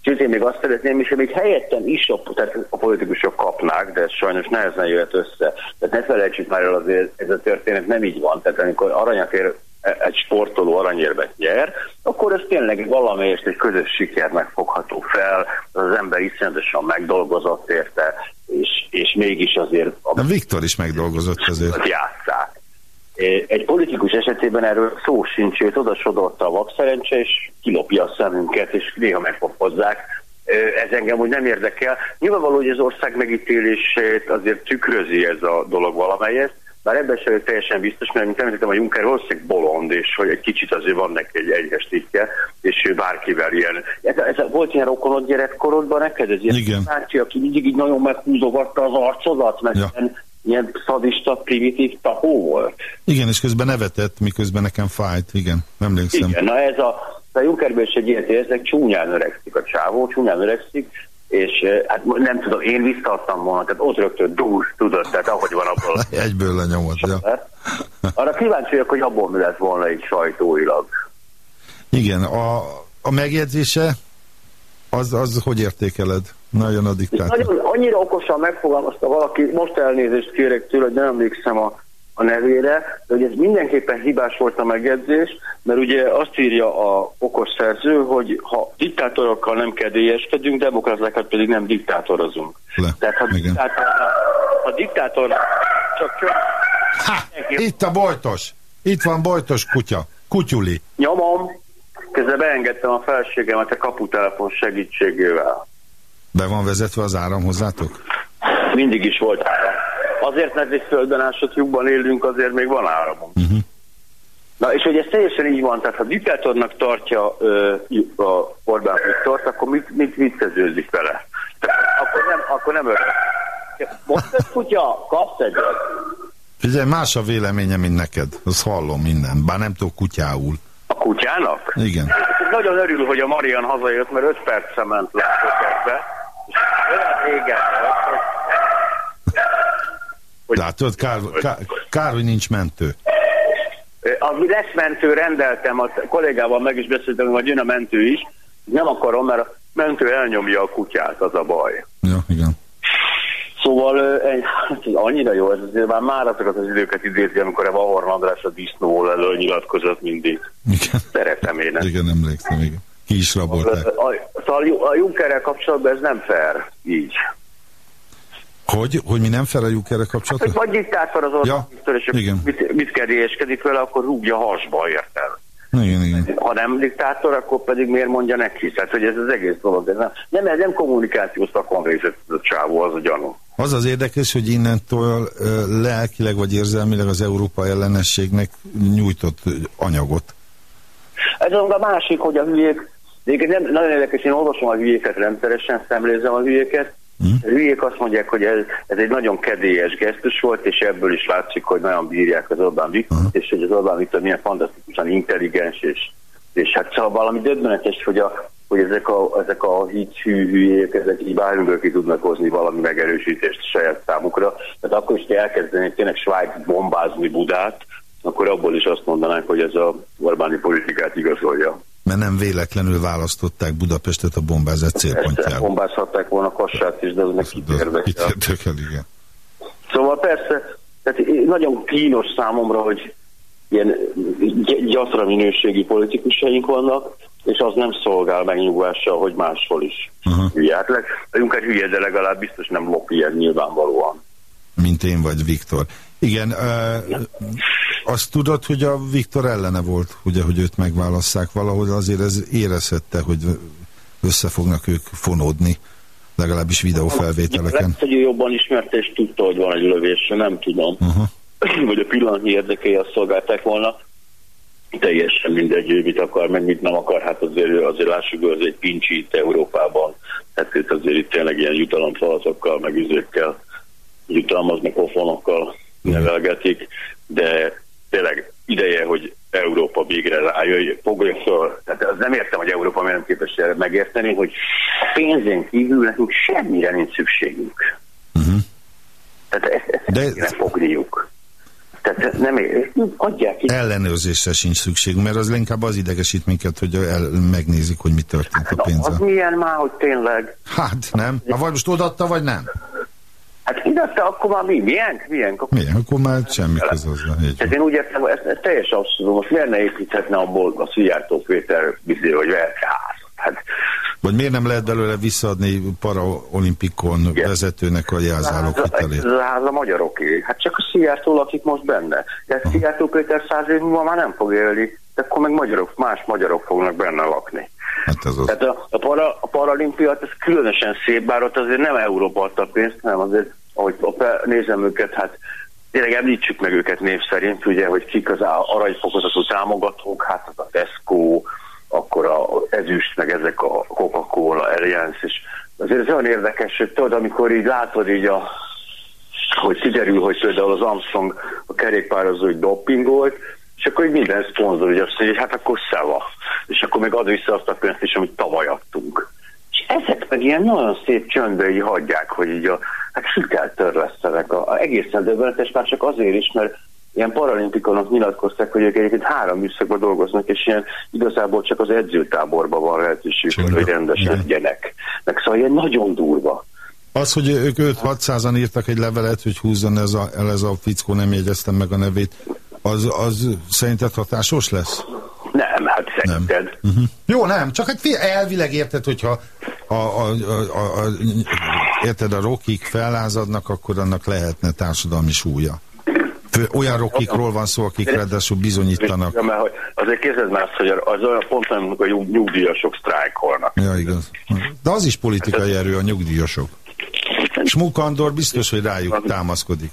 sőt, én még azt szeretném, és még helyettem is a, tehát a politikusok kapnák, de ez sajnos nehezen jöhet össze. Tehát ne felejtsük már el azért, ez a történet nem így van. Tehát amikor aranyat ér egy sportoló aranyérvet nyer, akkor ez tényleg valamelyest egy közös sikernek fogható fel, az ember iszonyatosan megdolgozott érte, és, és mégis azért... A Viktor is megdolgozott azért. Játszák. Egy politikus esetében erről szó sincs, őt oda sodorta a vakszerencse, és kilopja a szemünket, és néha megpofozzák. Ez engem úgy nem érdekel. Nyilvánvaló, hogy az ország megítélését azért tükrözi ez a dolog valamelyest, bár ebben sem teljesen biztos, mert mint említettem, a Juncker valószínűleg bolond, és hogy egy kicsit azért van neki egy egyes tisztje, és ő bárkivel ilyen. Ez, ez, volt ilyen rokonod gyerekkorodban neked? Ez ilyen Igen. bácsi, aki mindig így nagyon meghúzogatta az arcodat, mert Ja. Ilyen, szadista, primitív tahó volt. Igen, és közben nevetett, miközben nekem fájt, igen, emlékszem. Igen, na ez a, a Junckerből is egy ilyet érzek, csúnyán öregszik a csávó, csúnyán öregszik, és eh, hát nem tudom, én visszaadtam volna, tehát ott rögtön dús, tudod, tehát ahogy van abból. [LAUGHS] Egyből lenyomott, ja. Arra kíváncsi vagyok, hogy abból mi lett volna így sajtóilag. Igen, a, a megjegyzése, az, az hogy értékeled? Nagyon a És diktátor. nagyon annyira okosan megfogalmazta valaki, most elnézést kérek tőle, hogy nem emlékszem a, a nevére, de hogy ez mindenképpen hibás volt a megjegyzés, mert ugye azt írja a okos szerző, hogy ha diktátorokkal nem kedélyeskedünk, demokratákat pedig nem diktátorozunk. Le. Tehát ha diktátor, ha diktátor csak csak Ha, itt a bojtos! Itt van bojtos kutya. Kutyuli. nyomom, közben beengedtem a felségemet a kaputelefon segítségével. Be van vezetve az áram hozzátok? Mindig is volt áram. Azért, mert egy földben ásott lyukban élünk, azért még van áramunk. Uh-huh. Na, és hogy ez teljesen így van, tehát ha diktátornak tartja ö, a Orbán Viktort, akkor mit, mit vicceződik vele? Tehát akkor nem, akkor nem öreg. Most ez kutya, kapsz egyet. Figyelj, más a véleménye, mint neked. Azt hallom minden. Bár nem tudok kutyául. A kutyának? Igen. Nagyon örül, hogy a Marian hazajött, mert 5 perc ment le olyan régen volt, hogy hogy- Látod, kár, kár, kár, hogy nincs mentő. Ami lesz mentő, rendeltem, a kollégával meg is beszéltem, hogy jön a mentő is. Nem akarom, mert a mentő elnyomja a kutyát, az a baj. Ja, igen. Szóval hát annyira jó, ez azért már már azokat az időket idézi, amikor a Vahorn András a disznó elől nyilatkozott mindig. Igen. Szeretem én. Igen, emlékszem, igen. Ki is rabolták. A, a Junckerrel kapcsolatban ez nem fair, így. Hogy? Hogy mi nem feleljük erre kapcsolatban? Vagy diktátor az Orbán Ja, és igen. mit, mit kedélyeskedik vele, akkor rúgja hasba, érted? Igen, igen. Ha nem diktátor, akkor pedig miért mondja neki? Tehát, hogy ez az egész dolog, ez nem, nem, ez nem kommunikációs szakon végzett a csávó, az a gyanú. Az az érdekes, hogy innentől lelkileg vagy érzelmileg az Európa ellenességnek nyújtott anyagot. Ez a másik, hogy a hülyék, egyébként nem, nagyon érdekes, én olvasom a hülyéket rendszeresen, szemlézem a hülyéket, a hülyék azt mondják, hogy ez, ez egy nagyon kedélyes gesztus volt, és ebből is látszik, hogy nagyon bírják az Orbán Viktor, és hogy az Orbán Viktor milyen fantasztikusan intelligens, és, és hát szóval valami döbbenetes, hogy, a, hogy ezek a, ezek a hídhű hülyék, ezek így bármiből ki tudnak hozni valami megerősítést a saját számukra. Tehát akkor is, hogy elkezdenék tényleg Svájc bombázni Budát, akkor abból is azt mondanánk, hogy ez a Orbáni politikát igazolja. Mert nem véletlenül választották Budapestet a bombázat Ezt célpontjául. bombázhatták volna Kassát is, de az neki érdekel. érdekel, igen. Szóval persze, tehát nagyon kínos számomra, hogy ilyen gy- gyatra minőségi politikusaink vannak, és az nem szolgál megnyugvással, hogy máshol is Aha. hülye. Hát leg, a Juncker hülye, de legalább biztos nem lop ilyen nyilvánvalóan. Mint én vagy Viktor. Igen, ö, azt tudod, hogy a Viktor ellene volt, ugye, hogy őt megválasszák valahogy, azért ez érezhette, hogy össze fognak ők fonódni, legalábbis videófelvételeken. Lehet, hogy ő jobban ismerte, és tudta, hogy van egy lövés, nem tudom. Aha. [CLEARS THROAT] Vagy a pillanatnyi érdekei azt szolgálták volna. Teljesen mindegy, ő mit akar, meg mit nem akar. Hát azért, azért lássuk, hogy az egy pincsi itt Európában. Hát itt azért itt tényleg ilyen jutalomfalatokkal, meg üzőkkel, jutalmaznak pofonokkal nevelgetik, de tényleg ideje, hogy Európa végre rájöjj, fogja föl. Tehát az nem értem, hogy Európa miért nem képes erre megérteni, hogy pénzén kívül nekünk semmire nincs szükségünk. Uh-huh. Tehát ezt, ezt De- De... fogniuk. Tehát nem ér, adják ki. Ellenőrzésre sincs szükség, mert az inkább az idegesít minket, hogy el, megnézik, hogy mi történt a Na, az pénzzel. milyen már, hogy tényleg. Hát nem. Ha vagy most odaadta, vagy nem? Hát kidatta, akkor már mi? Milyen? Milyen? Akkor Milyen? Akkor már semmi köz hozzá. Tehát én úgy értem, hogy ezt, ezt teljesen abszolút, most miért ne építhetne abból a Szijjártó Péter bizony, hogy verte házat? Hát Vagy miért nem lehet belőle visszaadni paraolimpikon vezetőnek a jelzálók ez hitelét? a ház a magyaroké. Hát csak a Szijjártó lakik most benne. De Szijjártó Péter száz év múlva már nem fog élni, de akkor meg magyarok, más magyarok fognak benne lakni. Hát ez az. Tehát a, a, para, a paralimpiát, ez különösen szép, bár ott azért nem Európa adta pénzt, hanem azért, ahogy nézem őket, hát tényleg említsük meg őket név szerint, ugye, hogy kik az aranyfokozatú támogatók, hát az a Tesco, akkor a ezüst, meg ezek a Coca-Cola, Alliance, és azért ez olyan érdekes, hogy tudod, amikor így látod így a hogy kiderül, hogy például az Armstrong a kerékpározó hogy doppingolt, és akkor így minden szponzor ugye azt mondja, hogy hát akkor szeva. És akkor még ad vissza azt a pénzt is, amit tavaly adtunk. És ezek meg ilyen nagyon szép csöndbe így hagyják, hogy így a hát hiteltörlesztenek. A, a egészen döbbenetes már csak azért is, mert ilyen paralimpikonok nyilatkoztak, hogy ők egyébként három műszakban dolgoznak, és ilyen igazából csak az edzőtáborban van lehetőség, hogy rendesen legyenek. Meg szóval ilyen nagyon durva. Az, hogy ők 5-600-an írtak egy levelet, hogy húzzon ez a, el ez a fickó, nem jegyeztem meg a nevét, az, az szerinted hatásos lesz? Nem, hát szerinted. Uh-huh. Jó, nem, csak hát fél, elvileg érted, hogyha a, a, a, a, a, érted, a rokik fellázadnak, akkor annak lehetne társadalmi súlya. Fő, olyan rokikról van szó, akik ráadásul bizonyítanak. Mert hogy azért képzeld már hogy az olyan pont amikor a nyug- nyugdíjasok sztrájkolnak. Ja, igaz. De az is politikai erő, a nyugdíjasok. Smuk Andor biztos, hogy rájuk támaszkodik.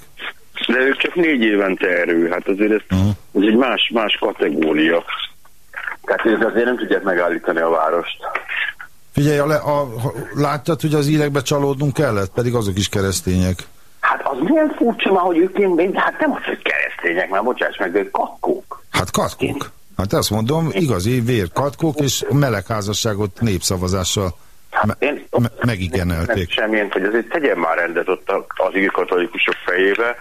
De ők csak négy évente erő, hát azért ez, Uh-huh. ez egy más, más kategória. Tehát ők azért nem tudják megállítani a várost. Figyelj, a, a, a, láttad, hogy az írekbe csalódnunk kellett? Pedig azok is keresztények. Hát az milyen furcsa már, hogy ők én, hát nem az, hogy keresztények, már bocsáss meg, ők katkók. Hát katkók. Hát azt mondom, igazi vérkatkók, és melegházasságot népszavazással me, Én me, nem megigenelték. semmilyen, hogy azért tegyen már rendet ott az igazkatolikusok fejébe,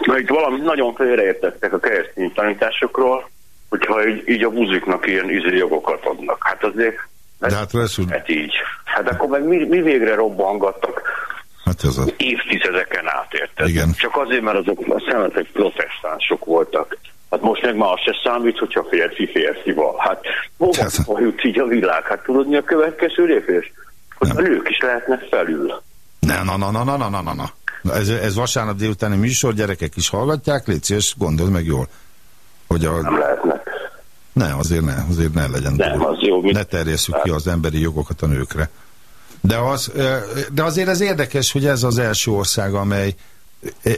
Na itt valami nagyon félreértettek a keresztény tanításokról, hogyha így, így a buziknak ilyen izé jogokat adnak. Hát azért... De hát lesz. Hát így. Hát akkor meg mi, mi végre robbangattak Hát ez a... Évtizedeken átérted. Igen. Csak azért, mert azok a szemetek protestánsok voltak. Hát most meg már se számít, hogyha férfi férfival. Hát hova hát... jut így a világ? Hát tudod mi a következő lépés? Hogy a nők is lehetnek felül. Na, na, na, na, na, na, na, na. Ez, ez vasárnap délutáni műsor, gyerekek is hallgatják, légy szíves, gondold meg jól. Hogy Nem a, lehetnek. ne, azért ne, azért ne legyen Nem, túl. az jó. Ne terjesszük ki az emberi jogokat a nőkre. De, az, de azért ez érdekes, hogy ez az első ország, amely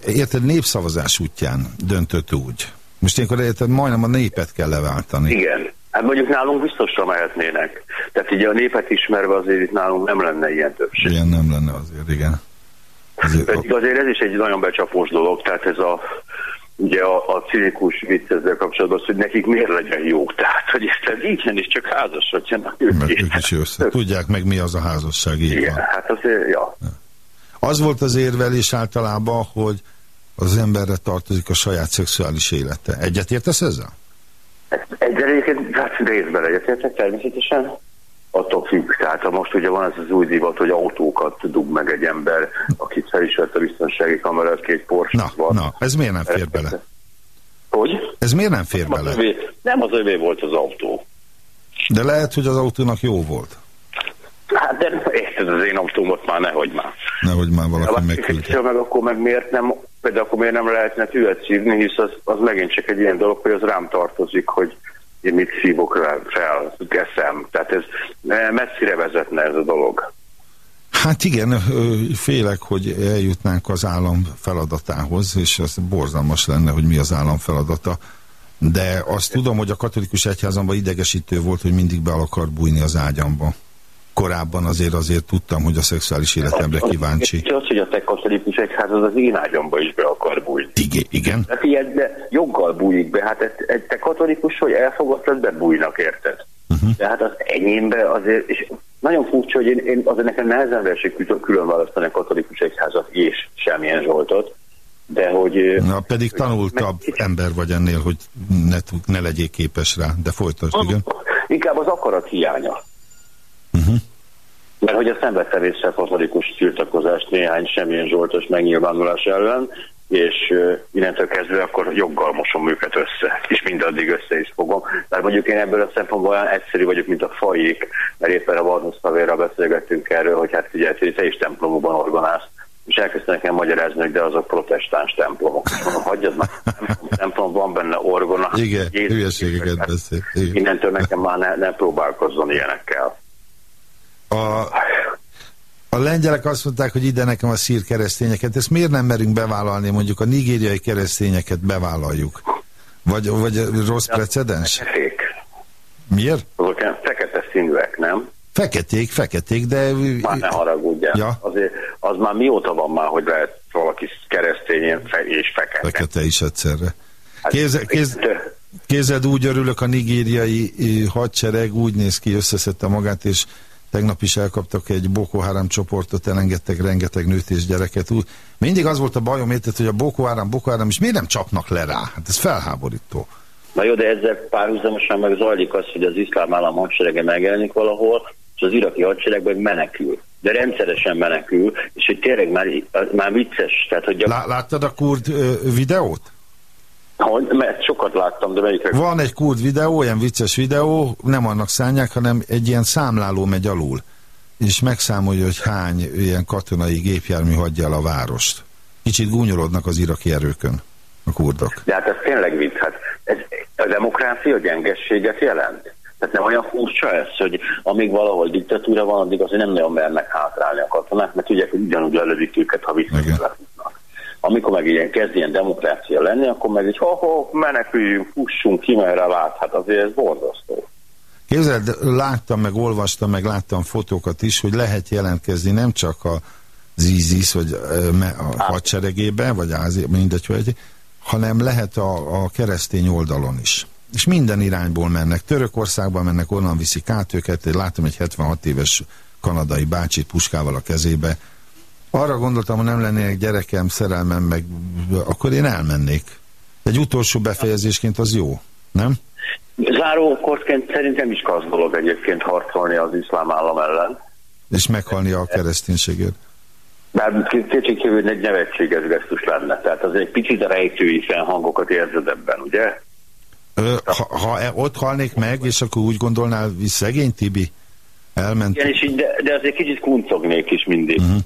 érted, népszavazás útján döntött úgy. Most ilyenkor érted, majdnem a népet kell leváltani. Igen. Hát mondjuk nálunk biztosra mehetnének. Tehát így a népet ismerve azért itt nálunk nem lenne ilyen többség. Ilyen nem lenne azért, igen. Pedig azért ez is egy nagyon becsapós dolog, tehát ez a ugye a, a cinikus vicc ezzel kapcsolatban, az, hogy nekik miért legyen jó. Tehát, hogy ez így is csak házasodjanak mert ők is össze. Tudják meg, mi az a házasság, így Igen, van. hát azért, ja. Az volt az érvelés általában, hogy az emberre tartozik a saját szexuális élete. Egyetértesz ezzel? Egyébként hát részben egyetértek természetesen. Attól függ, tehát ha most ugye van ez az új divat, hogy autókat dug meg egy ember, akit fel is vett a biztonsági kamerát, két Porsche Na, na, ez miért nem fér bele? Hogy? Ez miért nem fér Nem az, bele? övé, nem az övé volt az autó. De lehet, hogy az autónak jó volt. Hát de érted, az én autómat már nehogy már. Nehogy már valaki Ha megküldje. meg akkor meg miért nem, például akkor miért nem lehetne tüvet szívni, hisz az, az megint csak egy ilyen dolog, hogy az rám tartozik, hogy én mit szívok rá, fel, geszem. Tehát ez eh, messzire vezetne ez a dolog. Hát igen, félek, hogy eljutnánk az állam feladatához, és az borzalmas lenne, hogy mi az állam feladata. De azt tudom, hogy a katolikus egyházamban idegesítő volt, hogy mindig be akar bújni az ágyamba. Korábban azért azért tudtam, hogy a szexuális életemre kíváncsi. És az, hogy a te katolikus egyház az az én ágyamba is be akar bújni. Igen, igen. Hát ilyen, de joggal bújik be. Hát egy, egy te katolikus, hogy elfogadtad, bebújnak, érted? Uh-huh. De hát az enyémbe azért, és nagyon furcsa, hogy én, én azért nekem nehezen esik külön- választani a katolikus egyházat és semmilyen Zsoltot, de hogy... Na, pedig tanultabb ember vagy ennél, hogy ne, ne legyél képes rá, de folytasd, igen. Inkább az akarat hiánya. Uh-huh. Mert hogy a szenvedtevéssel katolikus tiltakozást néhány semmilyen Zsoltos megnyilvánulás ellen, és innentől kezdve akkor joggal mosom őket össze, és mindaddig össze is fogom. Mert mondjuk én ebből a szempontból olyan egyszerű vagyok, mint a fajék, mert éppen a Varnusz Tavérral beszélgettünk erről, hogy hát figyelj, hogy te is templomokban orgonálsz, és elkezdte nekem magyarázni, hogy de azok protestáns templomok. És [LAUGHS] mondom, hagyjad már, templom van benne orgona. Igen, hülyeségeket beszél. Igen. Innentől nekem már ne, ne próbálkozzon ilyenekkel. A, a lengyelek azt mondták, hogy ide nekem a szír keresztényeket, ezt miért nem merünk bevállalni, mondjuk a nigériai keresztényeket bevállaljuk? Vagy, vagy rossz precedens? Fék. Miért? Azok ilyen fekete színűek, nem? Feketék, feketék, de... Már ne haragudjál. Ja. Azért, az már mióta van már, hogy lehet valaki keresztény és fekete. Fekete is egyszerre. Hát, Kézzel, kéz, kézed úgy örülök, a nigériai ö, hadsereg úgy néz ki, összeszedte magát, és tegnap is elkaptak egy Boko Haram csoportot, elengedtek rengeteg nőt és gyereket. Úgy, mindig az volt a bajom, érted, hogy a Boko Haram, Boko Haram, és miért nem csapnak le rá? Hát ez felháborító. Na jó, de ezzel párhuzamosan meg zajlik az, hogy az iszlám állam hadserege megjelenik valahol, és az iraki hadseregben menekül. De rendszeresen menekül, és hogy tényleg már, már vicces. Tehát, hogy. Lá, láttad a kurd ö, videót? Hogy, mert sokat láttam, de melyikre... Van egy kurd videó, olyan vicces videó, nem annak szánják, hanem egy ilyen számláló megy alul, és megszámolja, hogy hány ilyen katonai gépjármű hagyja el a várost. Kicsit gúnyolodnak az iraki erőkön a kurdok. De hát ez tényleg vicc. Hát ez, a demokrácia gyengességet jelent. Tehát nem olyan furcsa ez, hogy amíg valahol diktatúra van, addig azért nem nagyon mernek hátrálni a katonák, mert tudják, hogy ugyanúgy lelövik őket, ha visszatérnek. Amikor meg ilyen kezd ilyen demokrácia lenni, akkor meg így, ho-ho, meneküljünk, fussunk ki, merre lát. Hát azért ez borzasztó. Képzeld, láttam, meg olvastam, meg láttam fotókat is, hogy lehet jelentkezni nem csak a ISIS, vagy a hadseregében, vagy Ázi, mindegy, hogy, hanem lehet a, a keresztény oldalon is. És minden irányból mennek. Törökországban mennek, onnan viszik át őket. Én látom egy 76 éves kanadai bácsit puskával a kezébe. Arra gondoltam, ha nem lennének gyerekem, szerelmem, meg akkor én elmennék. Egy utolsó befejezésként az jó, nem? Zárókortként szerintem is kassz dolog egyébként harcolni az iszlám állam ellen. És meghalni a kereszténységért. Bár kétségkívül egy nevetséges gesztus lenne. Tehát az egy picit rejtői hangokat érzed ebben, ugye? Ö, ha, ha e- ott halnék meg, és akkor úgy gondolnál, hogy szegény Tibi elment. Igen, és így, de, de azért kicsit kuncognék is mindig, uh-huh.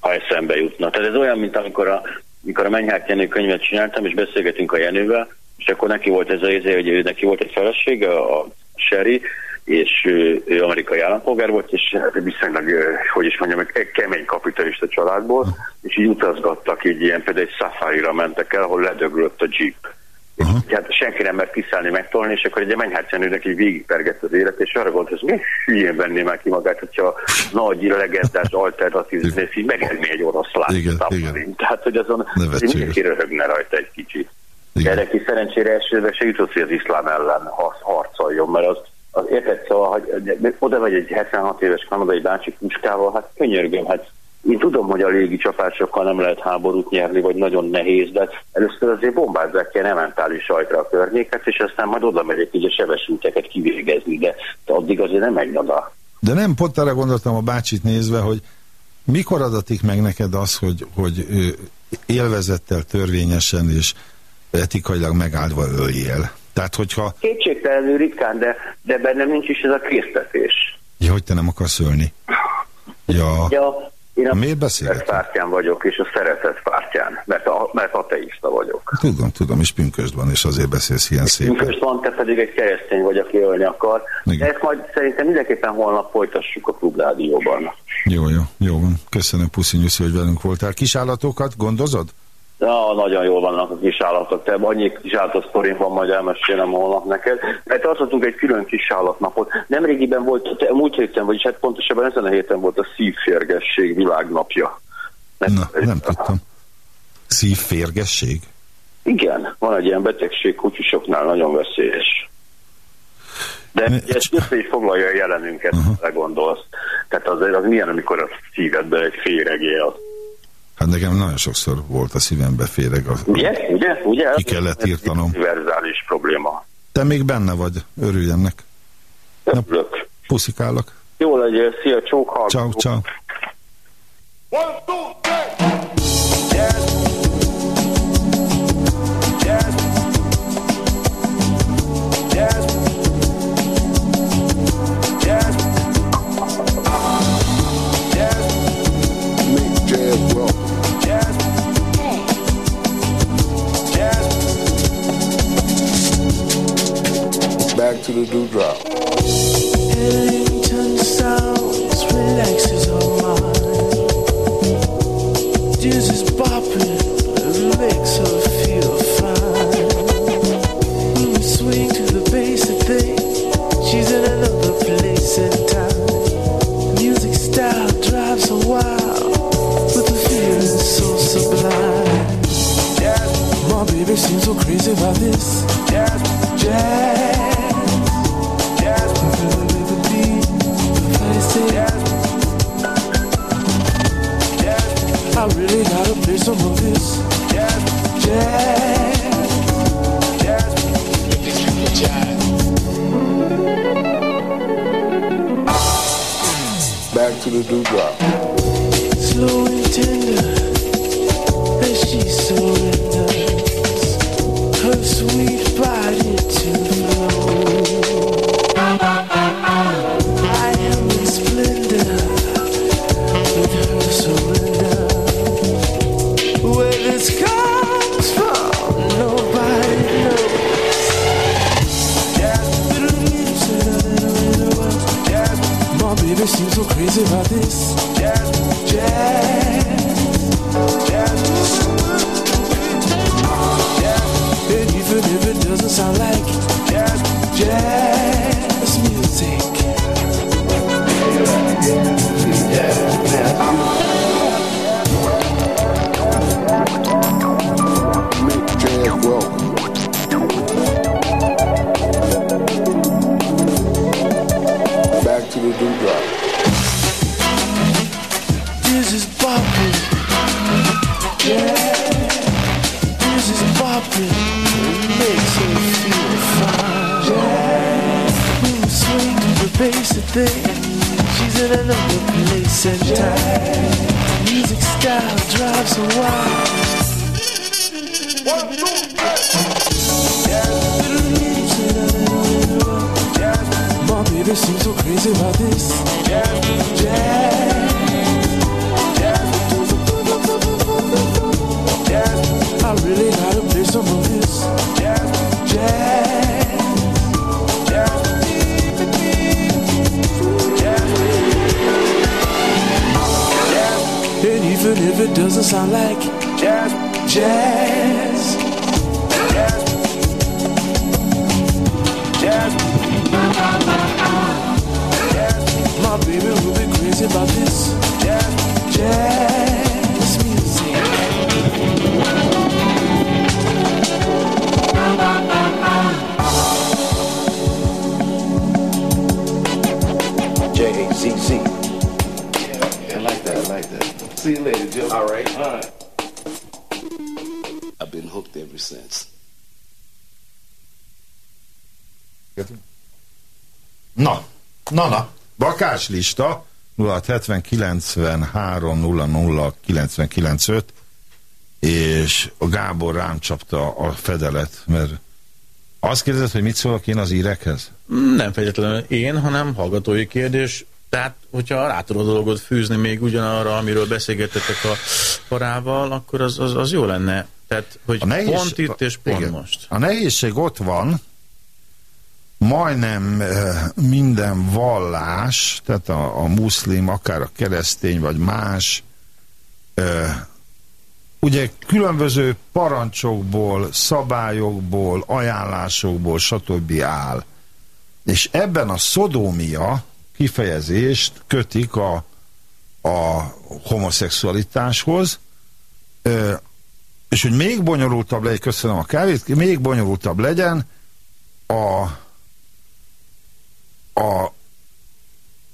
Ha eszembe jutna. Tehát ez olyan, mint amikor a, amikor a Mennyhát Jenő könyvet csináltam, és beszélgetünk a Jenővel, és akkor neki volt ez az izé, hogy ő, neki volt egy felesége, a Sherry, és ő, ő amerikai állampolgár volt, és viszonylag, hogy is mondjam, egy kemény kapitalista családból, és így utazgattak, így ilyen például egy safari mentek el, ahol ledöglött a jeep. Uh-huh. Hát senki nem mert kiszállni, megtolni, és akkor egy mennyhátszánőnek így végigpergett az élet, és arra gondolt, hogy mi hülyén venné már ki magát, hogyha nagy legendás alternatív zenész így megengedni egy orosz Igen, igen. Tehát, hogy azon Nevetséges. mindenki röhögne rajta egy kicsit. De neki szerencsére elsőre se jutott, hogy az iszlám ellen har- harcoljon, mert az, az érted, szóval, hogy oda vagy egy 76 éves kanadai bácsi puskával, hát könyörgöm, hát én tudom, hogy a légi csapásokkal nem lehet háborút nyerni, vagy nagyon nehéz, de először azért bombázzák ki a mentális sajtra a környéket, és aztán majd oda megyek így a sebesülteket kivégezni, de, addig azért nem megy oda. De nem pont arra gondoltam a bácsit nézve, hogy mikor adatik meg neked az, hogy, hogy élvezettel, törvényesen és etikailag megáldva öljél. Tehát, hogyha... Kétségtelenül ritkán, de, de bennem nincs is ez a késztetés. Ja, hogy te nem akarsz ölni. Ja. Ja, én a Miért beszélek? pártján vagyok, és a szeretet pártján, mert, a, mert ateista vagyok. Tudom, tudom, és pünkösd van, és azért beszélsz ilyen szépen. Most van, te pedig egy keresztény vagy, aki ölni akar. Igen. De ezt majd szerintem mindenképpen holnap folytassuk a klubrádióban. Jó, jó, jó van. Köszönöm, Puszi Nyuszi, hogy velünk voltál. Kisállatokat gondozod? Ja, nagyon jól vannak a kisállatok. Te annyi kisállatos sztorin van, majd elmesélem holnap neked. Mert tartottunk egy külön kisállatnapot. Nemrégiben volt, te, múlt héten, vagyis hát pontosabban ezen a héten volt a szívférgesség világnapja. Na, nem tudtam. Szívférgesség? Igen, van egy ilyen betegség kutyusoknál, nagyon veszélyes. De ezt össze is foglalja a jelenünket, uh-huh. gondolsz. Tehát az, az milyen, amikor a szívedbe egy féregél. Hát nekem nagyon sokszor volt a szívembe féreg. A, Ugye? Ugye? Ugye? Ki kellett írtanom. Univerzális probléma. Te még benne vagy, örülj ennek. Örülök. Puszikálok. Jó legyél, szia, csók. Ciao, ciao. Make Back to the dewdrop. Ellington sounds relaxes our mind. Dizzy's bopping makes her feel fine. When we swing to the bass and thing, she's in another place and time. Music style drives her wild, with the feeling so sublime. My baby seems so crazy about this. Jazz, jazz. I really gotta play some of this jazz, Back to the dewdrop. slow and tender. As she surrenders her sweet body to Bakácslista 0670 és a Gábor rám csapta a fedelet, mert azt kérdezett, hogy mit szólok én az írekhez? Nem feltétlenül én, hanem hallgatói kérdés. Tehát, hogyha rá tudod a dolgot fűzni még ugyanarra, amiről beszélgettetek a parával, akkor az, az, az jó lenne. Tehát, hogy pont itt és pont igen. most. A nehézség ott van, majdnem eh, minden vallás, tehát a, a muszlim, akár a keresztény, vagy más, eh, ugye különböző parancsokból, szabályokból, ajánlásokból, stb. áll. És ebben a szodómia kifejezést kötik a, a homoszexualitáshoz, Ö, és hogy még bonyolultabb legyen, köszönöm a kávét, még bonyolultabb legyen, a a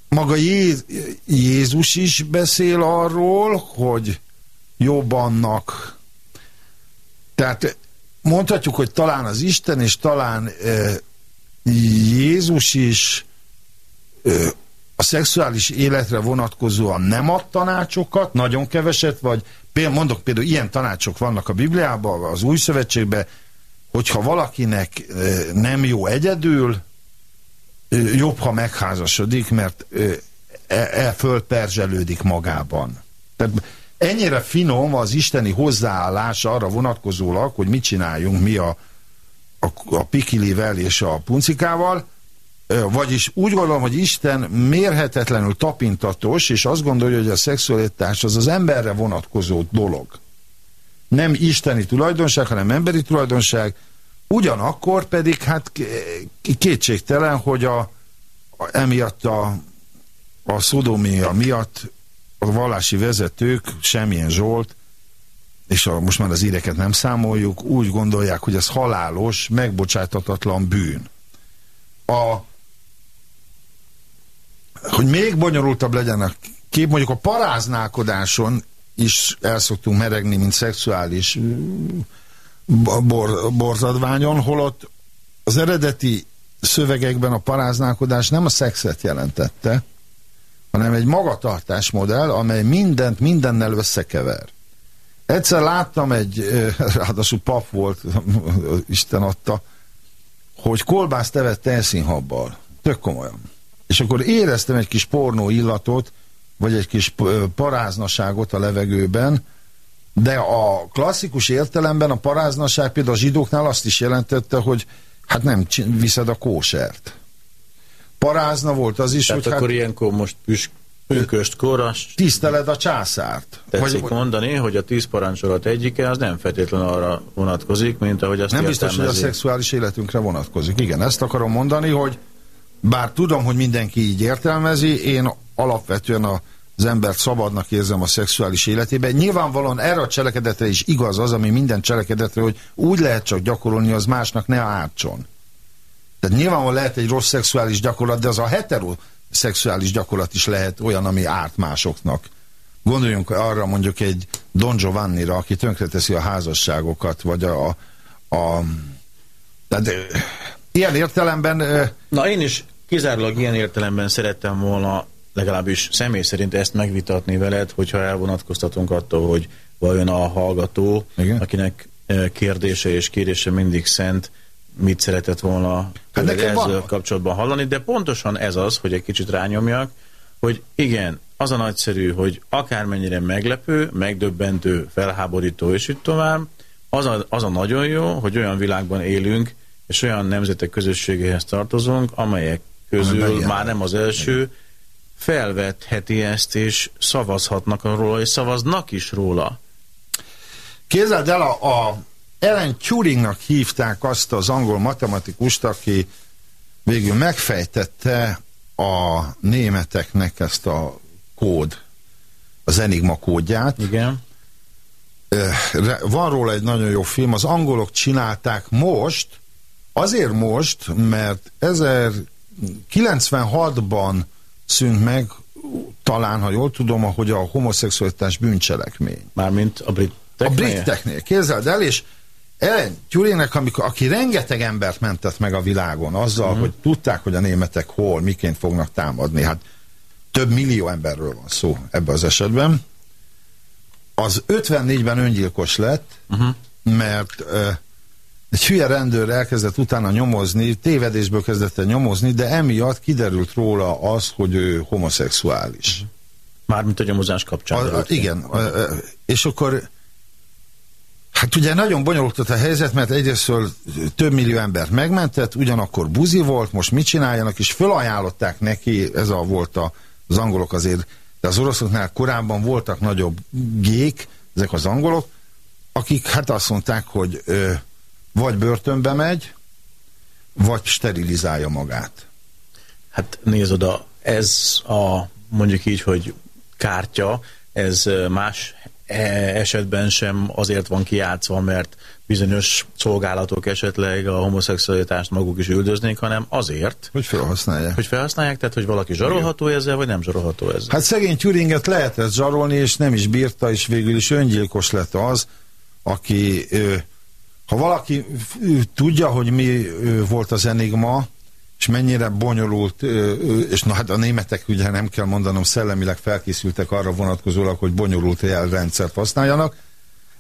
maga Jé- Jézus is beszél arról, hogy jobb annak. Tehát mondhatjuk, hogy talán az Isten és talán e, Jézus is e, a szexuális életre vonatkozóan nem ad tanácsokat, nagyon keveset, vagy például, mondok például ilyen tanácsok vannak a Bibliában, az Új Szövetségben, hogyha valakinek e, nem jó egyedül, jobb, ha megházasodik, mert e, e magában. Tehát ennyire finom az isteni hozzáállás arra vonatkozólag, hogy mit csináljunk mi a, a, a pikilivel és a puncikával, vagyis úgy gondolom, hogy Isten mérhetetlenül tapintatos, és azt gondolja, hogy a szexualitás az az emberre vonatkozó dolog. Nem isteni tulajdonság, hanem emberi tulajdonság, Ugyanakkor pedig hát kétségtelen, hogy a, a emiatt a, a szodomia miatt a vallási vezetők, semmilyen Zsolt, és a, most már az íreket nem számoljuk, úgy gondolják, hogy ez halálos, megbocsátatatlan bűn. A, hogy még bonyolultabb legyen a kép, mondjuk a paráználkodáson is el szoktunk meregni, mint szexuális bor, borzadványon, holott az eredeti szövegekben a paráználkodás nem a szexet jelentette, hanem egy magatartásmodell, amely mindent mindennel összekever. Egyszer láttam egy, ráadásul pap volt, [LAUGHS] Isten adta, hogy kolbászt evett telszínhabbal. Tök komolyan. És akkor éreztem egy kis pornó illatot, vagy egy kis paráznaságot a levegőben, de a klasszikus értelemben a paráznaság például a zsidóknál azt is jelentette, hogy hát nem viszed a kósert. Parázna volt az is, Tehát hogy akkor hát ilyenkor most püsk, pünköstkor azt tiszteled a császárt. tetszik vagy, mondani, hogy a tíz parancsolat egyike az nem feltétlenül arra vonatkozik, mint ahogy azt Nem biztos, hogy a szexuális életünkre vonatkozik. Igen, ezt akarom mondani, hogy bár tudom, hogy mindenki így értelmezi, én alapvetően a az embert szabadnak érzem a szexuális életében. Nyilvánvalóan erre a cselekedetre is igaz az, ami minden cselekedetre, hogy úgy lehet csak gyakorolni, az másnak ne ártson. Tehát nyilvánvalóan lehet egy rossz szexuális gyakorlat, de az a heteroszexuális gyakorlat is lehet olyan, ami árt másoknak. Gondoljunk arra mondjuk egy Don Giovanni-ra, aki tönkreteszi a házasságokat, vagy a... a, tehát, ilyen értelemben... Na én is kizárólag ilyen értelemben szerettem volna legalábbis személy szerint ezt megvitatni veled, hogyha elvonatkoztatunk attól, hogy vajon a hallgató, Igen? akinek kérdése és kérése mindig szent, mit szeretett volna hát ezzel van. kapcsolatban hallani, de pontosan ez az, hogy egy kicsit rányomjak, hogy igen, az a nagyszerű, hogy akármennyire meglepő, megdöbbentő, felháborító és itt tovább, az a, az a nagyon jó, hogy olyan világban élünk, és olyan nemzetek közösségéhez tartozunk, amelyek közül már nem az első, Igen felvetheti ezt, és szavazhatnak róla, és szavaznak is róla. Képzeld el, a, a Ellen Turingnak hívták azt az angol matematikust, aki végül megfejtette a németeknek ezt a kód, az Enigma kódját. Igen. Van róla egy nagyon jó film, az angolok csinálták most, azért most, mert 1096-ban szűnt meg, talán, ha jól tudom, hogy a homoszexualitás bűncselekmény. Mármint a briteknél? A briteknél. Képzeld el, és Ellen Turingnek, amikor, aki rengeteg embert mentett meg a világon azzal, uh-huh. hogy tudták, hogy a németek hol, miként fognak támadni, hát több millió emberről van szó ebben az esetben, az 54-ben öngyilkos lett, uh-huh. mert uh, egy hülye rendőr elkezdett utána nyomozni, tévedésből kezdett el nyomozni, de emiatt kiderült róla az, hogy ő homoszexuális. Mármint a nyomozás kapcsán. A, igen, a, a, és akkor hát ugye nagyon bonyolult a helyzet, mert egyrésztől több millió embert megmentett, ugyanakkor buzi volt, most mit csináljanak, és felajánlották neki, ez a volt a, az angolok azért, de az oroszoknál korábban voltak nagyobb gék, ezek az angolok, akik hát azt mondták, hogy ö, vagy börtönbe megy, vagy sterilizálja magát. Hát nézd oda, ez a mondjuk így, hogy kártya, ez más e, esetben sem azért van kiátszva, mert bizonyos szolgálatok esetleg a homoszexualitást maguk is üldöznék, hanem azért, Hogy felhasználják. hogy felhasználják, tehát hogy valaki zsarolható ezzel, vagy nem zsarolható ezzel. Hát szegény Turinget lehetett zsarolni, és nem is bírta, és végül is öngyilkos lett az, aki, ö, ha valaki tudja, hogy mi volt az enigma, és mennyire bonyolult, és na hát a németek ugye nem kell mondanom, szellemileg felkészültek arra vonatkozólag, hogy bonyolult jelrendszert használjanak.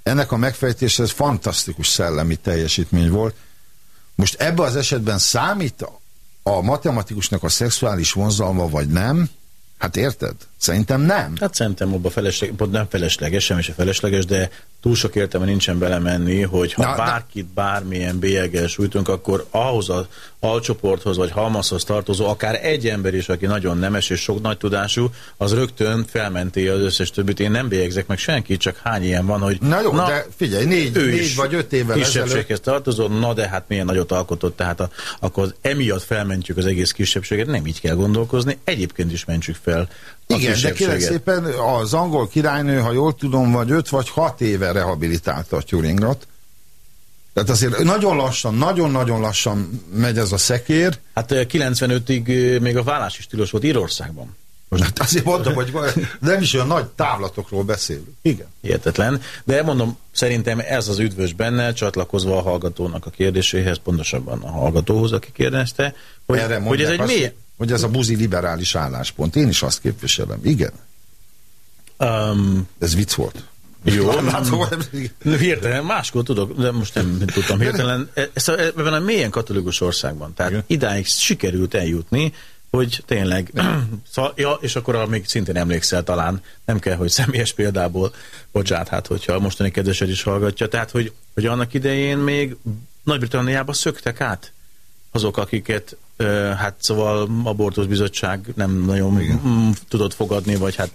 Ennek a megfejtése ez fantasztikus szellemi teljesítmény volt. Most ebben az esetben számít a matematikusnak a szexuális vonzalma, vagy nem? Hát érted? Szerintem nem. Hát szerintem abban felesleg, pont nem felesleges, semmi se felesleges, de túl sok értelme nincsen belemenni, hogy ha Na, de- bárkit bármilyen bélyeggel sújtunk, akkor ahhoz az alcsoporthoz vagy halmazhoz tartozó, akár egy ember is, aki nagyon nemes és sok nagy tudású, az rögtön felmenti az összes többit. Én nem bélyegzek meg senkit, csak hány ilyen van, hogy Na jó, de figyelj, négy- ő négy is vagy öt évvel kisebbséghez tartozó, na de hát milyen nagyot alkotott, tehát a, akkor emiatt felmentjük az egész kisebbséget, nem így kell gondolkozni, egyébként is mentsük fel Igen, de kérlek szépen az angol királynő, ha jól tudom, vagy öt vagy hat éve rehabilitálta a Turingot. Tehát azért nagyon lassan, nagyon-nagyon lassan megy ez a szekér. Hát eh, 95-ig eh, még a vállás is tilos volt Írországban. Most hát azért mondom, hogy nem is olyan nagy távlatokról beszélünk. Igen. Hihetetlen. De mondom, szerintem ez az üdvös benne, csatlakozva a hallgatónak a kérdéséhez, pontosabban a hallgatóhoz, aki kérdezte, hogy, Erre hogy ez egy mély... hogy ez a buzi liberális álláspont. Én is azt képviselem. Igen. Um, ez vicc volt. Jó, Látom, hirtelen, máskor tudok, de most nem tudtam hirtelen. Ezt a, ebben a mélyen katolikus országban, tehát Igen. idáig sikerült eljutni, hogy tényleg, [CLEARS THROAT] szóval, ja, és akkor arra még szintén emlékszel talán, nem kell, hogy személyes példából, bocsánat, hát hogyha a mostani kedvesed is hallgatja, tehát, hogy, hogy annak idején még Nagy-Britanniába szöktek át azok, akiket hát szóval abortuszbizottság nem nagyon mm, tudott fogadni, vagy hát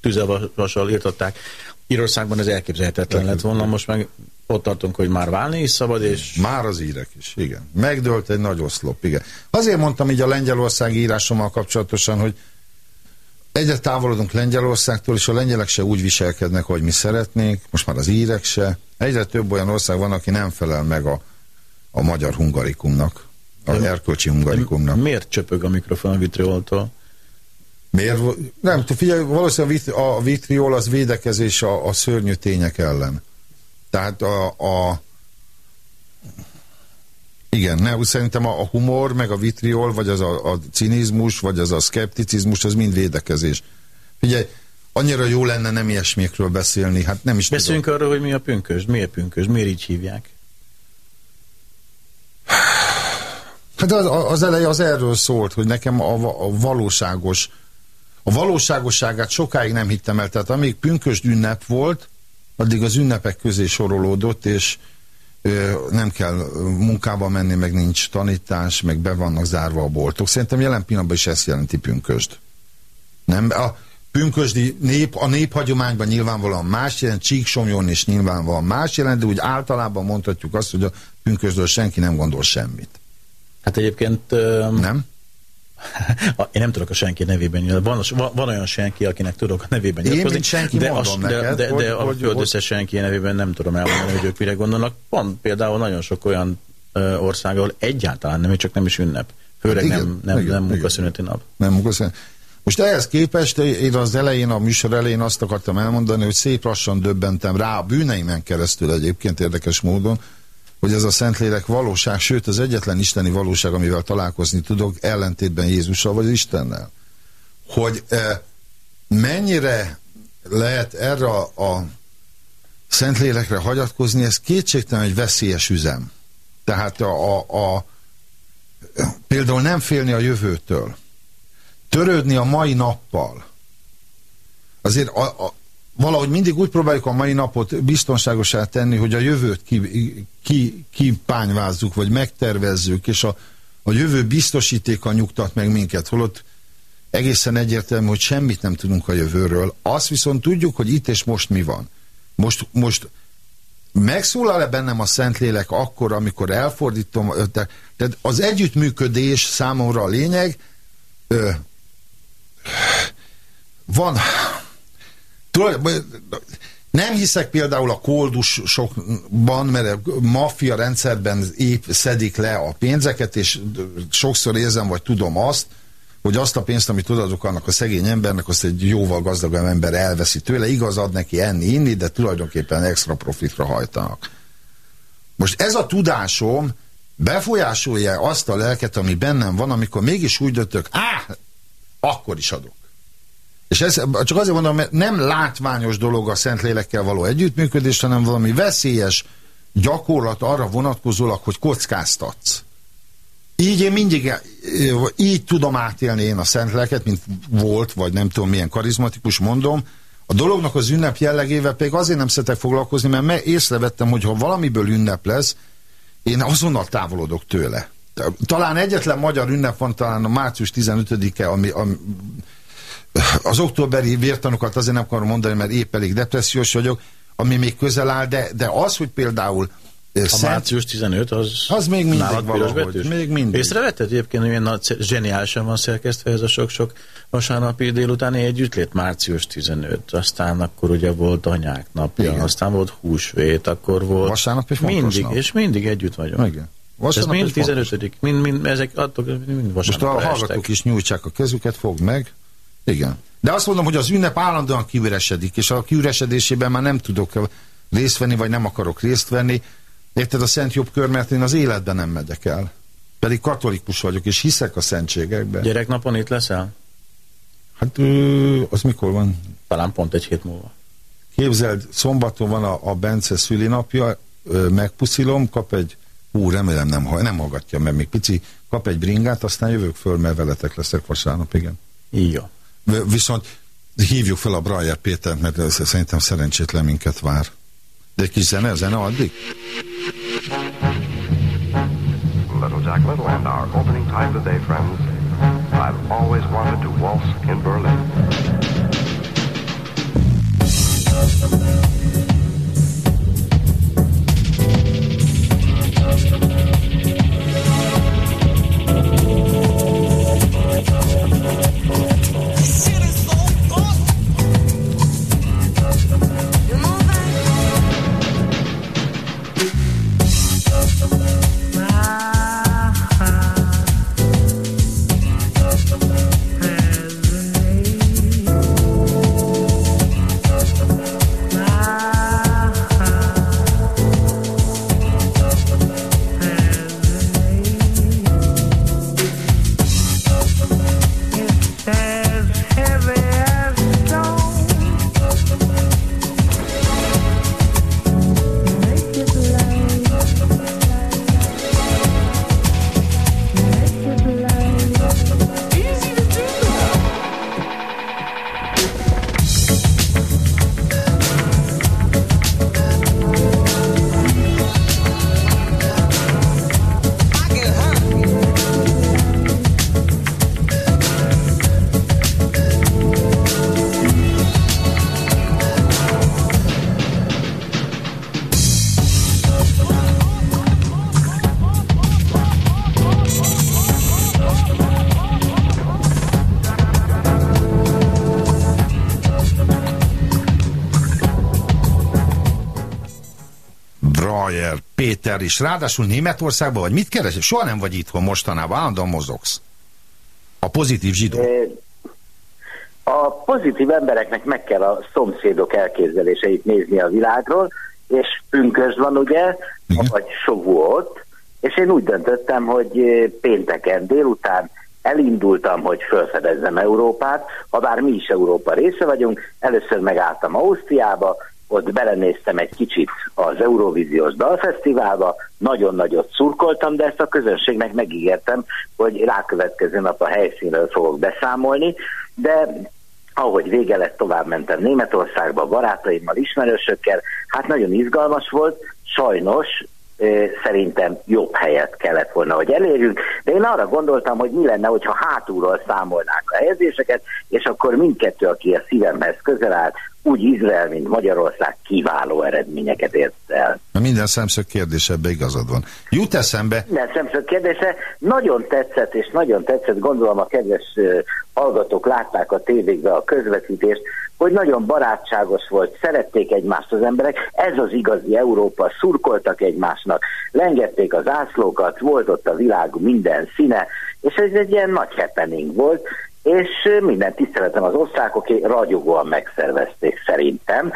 tüzelvassal írtották. Írországban ez elképzelhetetlen lett volna, most meg ott tartunk, hogy már válni is szabad, és... Már az írek is, igen. Megdőlt egy nagy oszlop, igen. Azért mondtam így a lengyelországi írásommal kapcsolatosan, hogy egyre távolodunk Lengyelországtól, és a lengyelek se úgy viselkednek, ahogy mi szeretnénk, most már az írek se. Egyre több olyan ország van, aki nem felel meg a, a magyar hungarikumnak, a De- erkölcsi hungarikumnak. Miért csöpög a mikrofon a vitrioltól? Miért? Nem, tudom, figyelj, valószínűleg a vit- a vitriol az védekezés a, a szörnyű tények ellen. Tehát a, a igen, ne, szerintem a, a humor, meg a vitriol, vagy az a, a cinizmus, vagy az a szkepticizmus, az mind védekezés. Figyelj, annyira jó lenne nem ilyesmikről beszélni, hát nem is Beszéljünk arról, hogy mi a pünkösd, miért pünkösd, miért így hívják? Hát az, az eleje az erről szólt, hogy nekem a, a valóságos, a valóságosságát sokáig nem hittem el. Tehát amíg pünkösd ünnep volt, addig az ünnepek közé sorolódott, és ö, nem kell munkába menni, meg nincs tanítás, meg be vannak zárva a boltok. Szerintem jelen pillanatban is ezt jelenti pünkösd. Nem? A pünkösdi nép, a néphagyományban nyilvánvalóan más jelent, Csíksomjon is nyilvánvalóan más jelent, de úgy általában mondhatjuk azt, hogy a pünkösdről senki nem gondol semmit. Hát egyébként... Nem? [LAUGHS] Én nem tudok a senki nevében nyilatkozni. Van, van olyan senki, akinek tudok a nevében Én, nyilatkozni. mint senki de, de, neked, de, hogy- de a hogy- föld összes senki nevében nem tudom elmondani, hogy ők mire gondolnak. Van például nagyon sok olyan ország, ahol egyáltalán nem, csak nem is ünnep. Főleg Hát igen, nem, nem, igen, nem munkaszüneti nap. Nem munkaszünet. Most ehhez képest én az elején, a műsor elején azt akartam elmondani, hogy szép lassan döbbentem rá a bűneimen keresztül egyébként érdekes módon, hogy ez a Szentlélek valóság, sőt az egyetlen isteni valóság, amivel találkozni tudok, ellentétben Jézussal vagy Istennel. Hogy eh, mennyire lehet erre a Szentlélekre hagyatkozni, ez kétségtelen egy veszélyes üzem. Tehát a, a, a például nem félni a jövőtől, törődni a mai nappal. Azért a, a, valahogy mindig úgy próbáljuk a mai napot biztonságosá tenni, hogy a jövőt ki, ki, kipányvázzuk, vagy megtervezzük, és a, a jövő biztosítéka nyugtat meg minket, holott egészen egyértelmű, hogy semmit nem tudunk a jövőről. Azt viszont tudjuk, hogy itt és most mi van. Most, most megszólal-e bennem a Szentlélek akkor, amikor elfordítom, tehát az együttműködés számomra a lényeg, ö, van, Nem hiszek például a koldusokban, mert a maffia rendszerben épp szedik le a pénzeket, és sokszor érzem, vagy tudom azt, hogy azt a pénzt, amit odaadok annak a szegény embernek, azt egy jóval gazdagabb ember elveszi tőle. Igaz, ad neki enni, inni, de tulajdonképpen extra profitra hajtanak. Most ez a tudásom befolyásolja azt a lelket, ami bennem van, amikor mégis úgy döntök, á, akkor is adok. És ez, csak azért mondom, mert nem látványos dolog a Szentlélekkel való együttműködés, hanem valami veszélyes gyakorlat arra vonatkozólag, hogy kockáztatsz. Így én mindig, így tudom átélni én a Szentléleket, mint volt, vagy nem tudom milyen karizmatikus, mondom. A dolognak az ünnep jellegével pedig azért nem szeretek foglalkozni, mert me észrevettem, hogy ha valamiből ünnep lesz, én azonnal távolodok tőle. Talán egyetlen magyar ünnep van, talán a március 15-e, ami, ami az októberi vértanokat azért nem akarom mondani, mert épp elég depressziós vagyok, ami még közel áll, de, de az, hogy például a szent... március 15 az, az még mindig valahogy. Még mindig. Észrevetted egyébként, hogy milyen zseniálisan van szerkesztve ez a sok-sok vasárnapi délutáni együttlét? Március 15, aztán akkor ugye volt anyák napja, Igen. aztán volt húsvét, akkor volt... Vasárnap és Mindig, nap. és mindig együtt vagyunk. Igen. Vasárnap Ez mind 15 mind, mind, ezek attól, mind Most a hallgatók is nyújtsák a kezüket, fog meg. Igen. De azt mondom, hogy az ünnep állandóan kiüresedik, és a kiüresedésében már nem tudok részt venni, vagy nem akarok részt venni. Érted a szent jobb kör, mert én az életben nem megyek el. Pedig katolikus vagyok, és hiszek a szentségekben. Gyereknapon itt leszel? Hát ö, az mikor van? Talán pont egy hét múlva. Képzeld, szombaton van a, a Bence szülinapja, ö, megpuszilom, kap egy, ú, remélem nem, nem hallgatja, mert még pici, kap egy bringát, aztán jövök föl, mert veletek leszek vasárnap, igen. Jó. Viszont hívjuk fel a Brajer Pétert, mert szerintem szerencsétlen minket vár. De egy kis zene, zene addig? Little Jack Little and our opening time today, friends. I've always wanted to waltz in Berlin. Péter is, ráadásul Németországban, vagy mit keres? Soha nem vagy itthon mostanában, állandóan mozogsz. A pozitív zsidó. A pozitív embereknek meg kell a szomszédok elképzeléseit nézni a világról, és pünkös van ugye, Igen. vagy ott, és én úgy döntöttem, hogy pénteken délután elindultam, hogy felfedezzem Európát, ha bár mi is Európa része vagyunk, először megálltam Ausztriába, ott belenéztem egy kicsit az Eurovíziós Dalfesztiválba, nagyon nagyot szurkoltam, de ezt a közönségnek megígértem, hogy rákövetkező nap a helyszínről fogok beszámolni, de ahogy vége lett, tovább mentem Németországba, barátaimmal, ismerősökkel, hát nagyon izgalmas volt, sajnos szerintem jobb helyet kellett volna, hogy elérjünk, de én arra gondoltam, hogy mi lenne, hogyha hátulról számolnák a helyezéseket, és akkor mindkettő, aki a szívemhez közel áll, úgy Izrael, mint Magyarország kiváló eredményeket ért el. Minden szemszög kérdése, ebbe igazad van. Jut eszembe? Minden szemszög kérdése. Nagyon tetszett, és nagyon tetszett, gondolom a kedves hallgatók látták a tévékbe a közvetítést, hogy nagyon barátságos volt, szerették egymást az emberek, ez az igazi Európa, szurkoltak egymásnak, lengették az ászlókat, volt ott a világ minden színe, és ez egy ilyen nagy happening volt, és minden tiszteletem az osztrákoké ragyogóan megszervezték szerintem.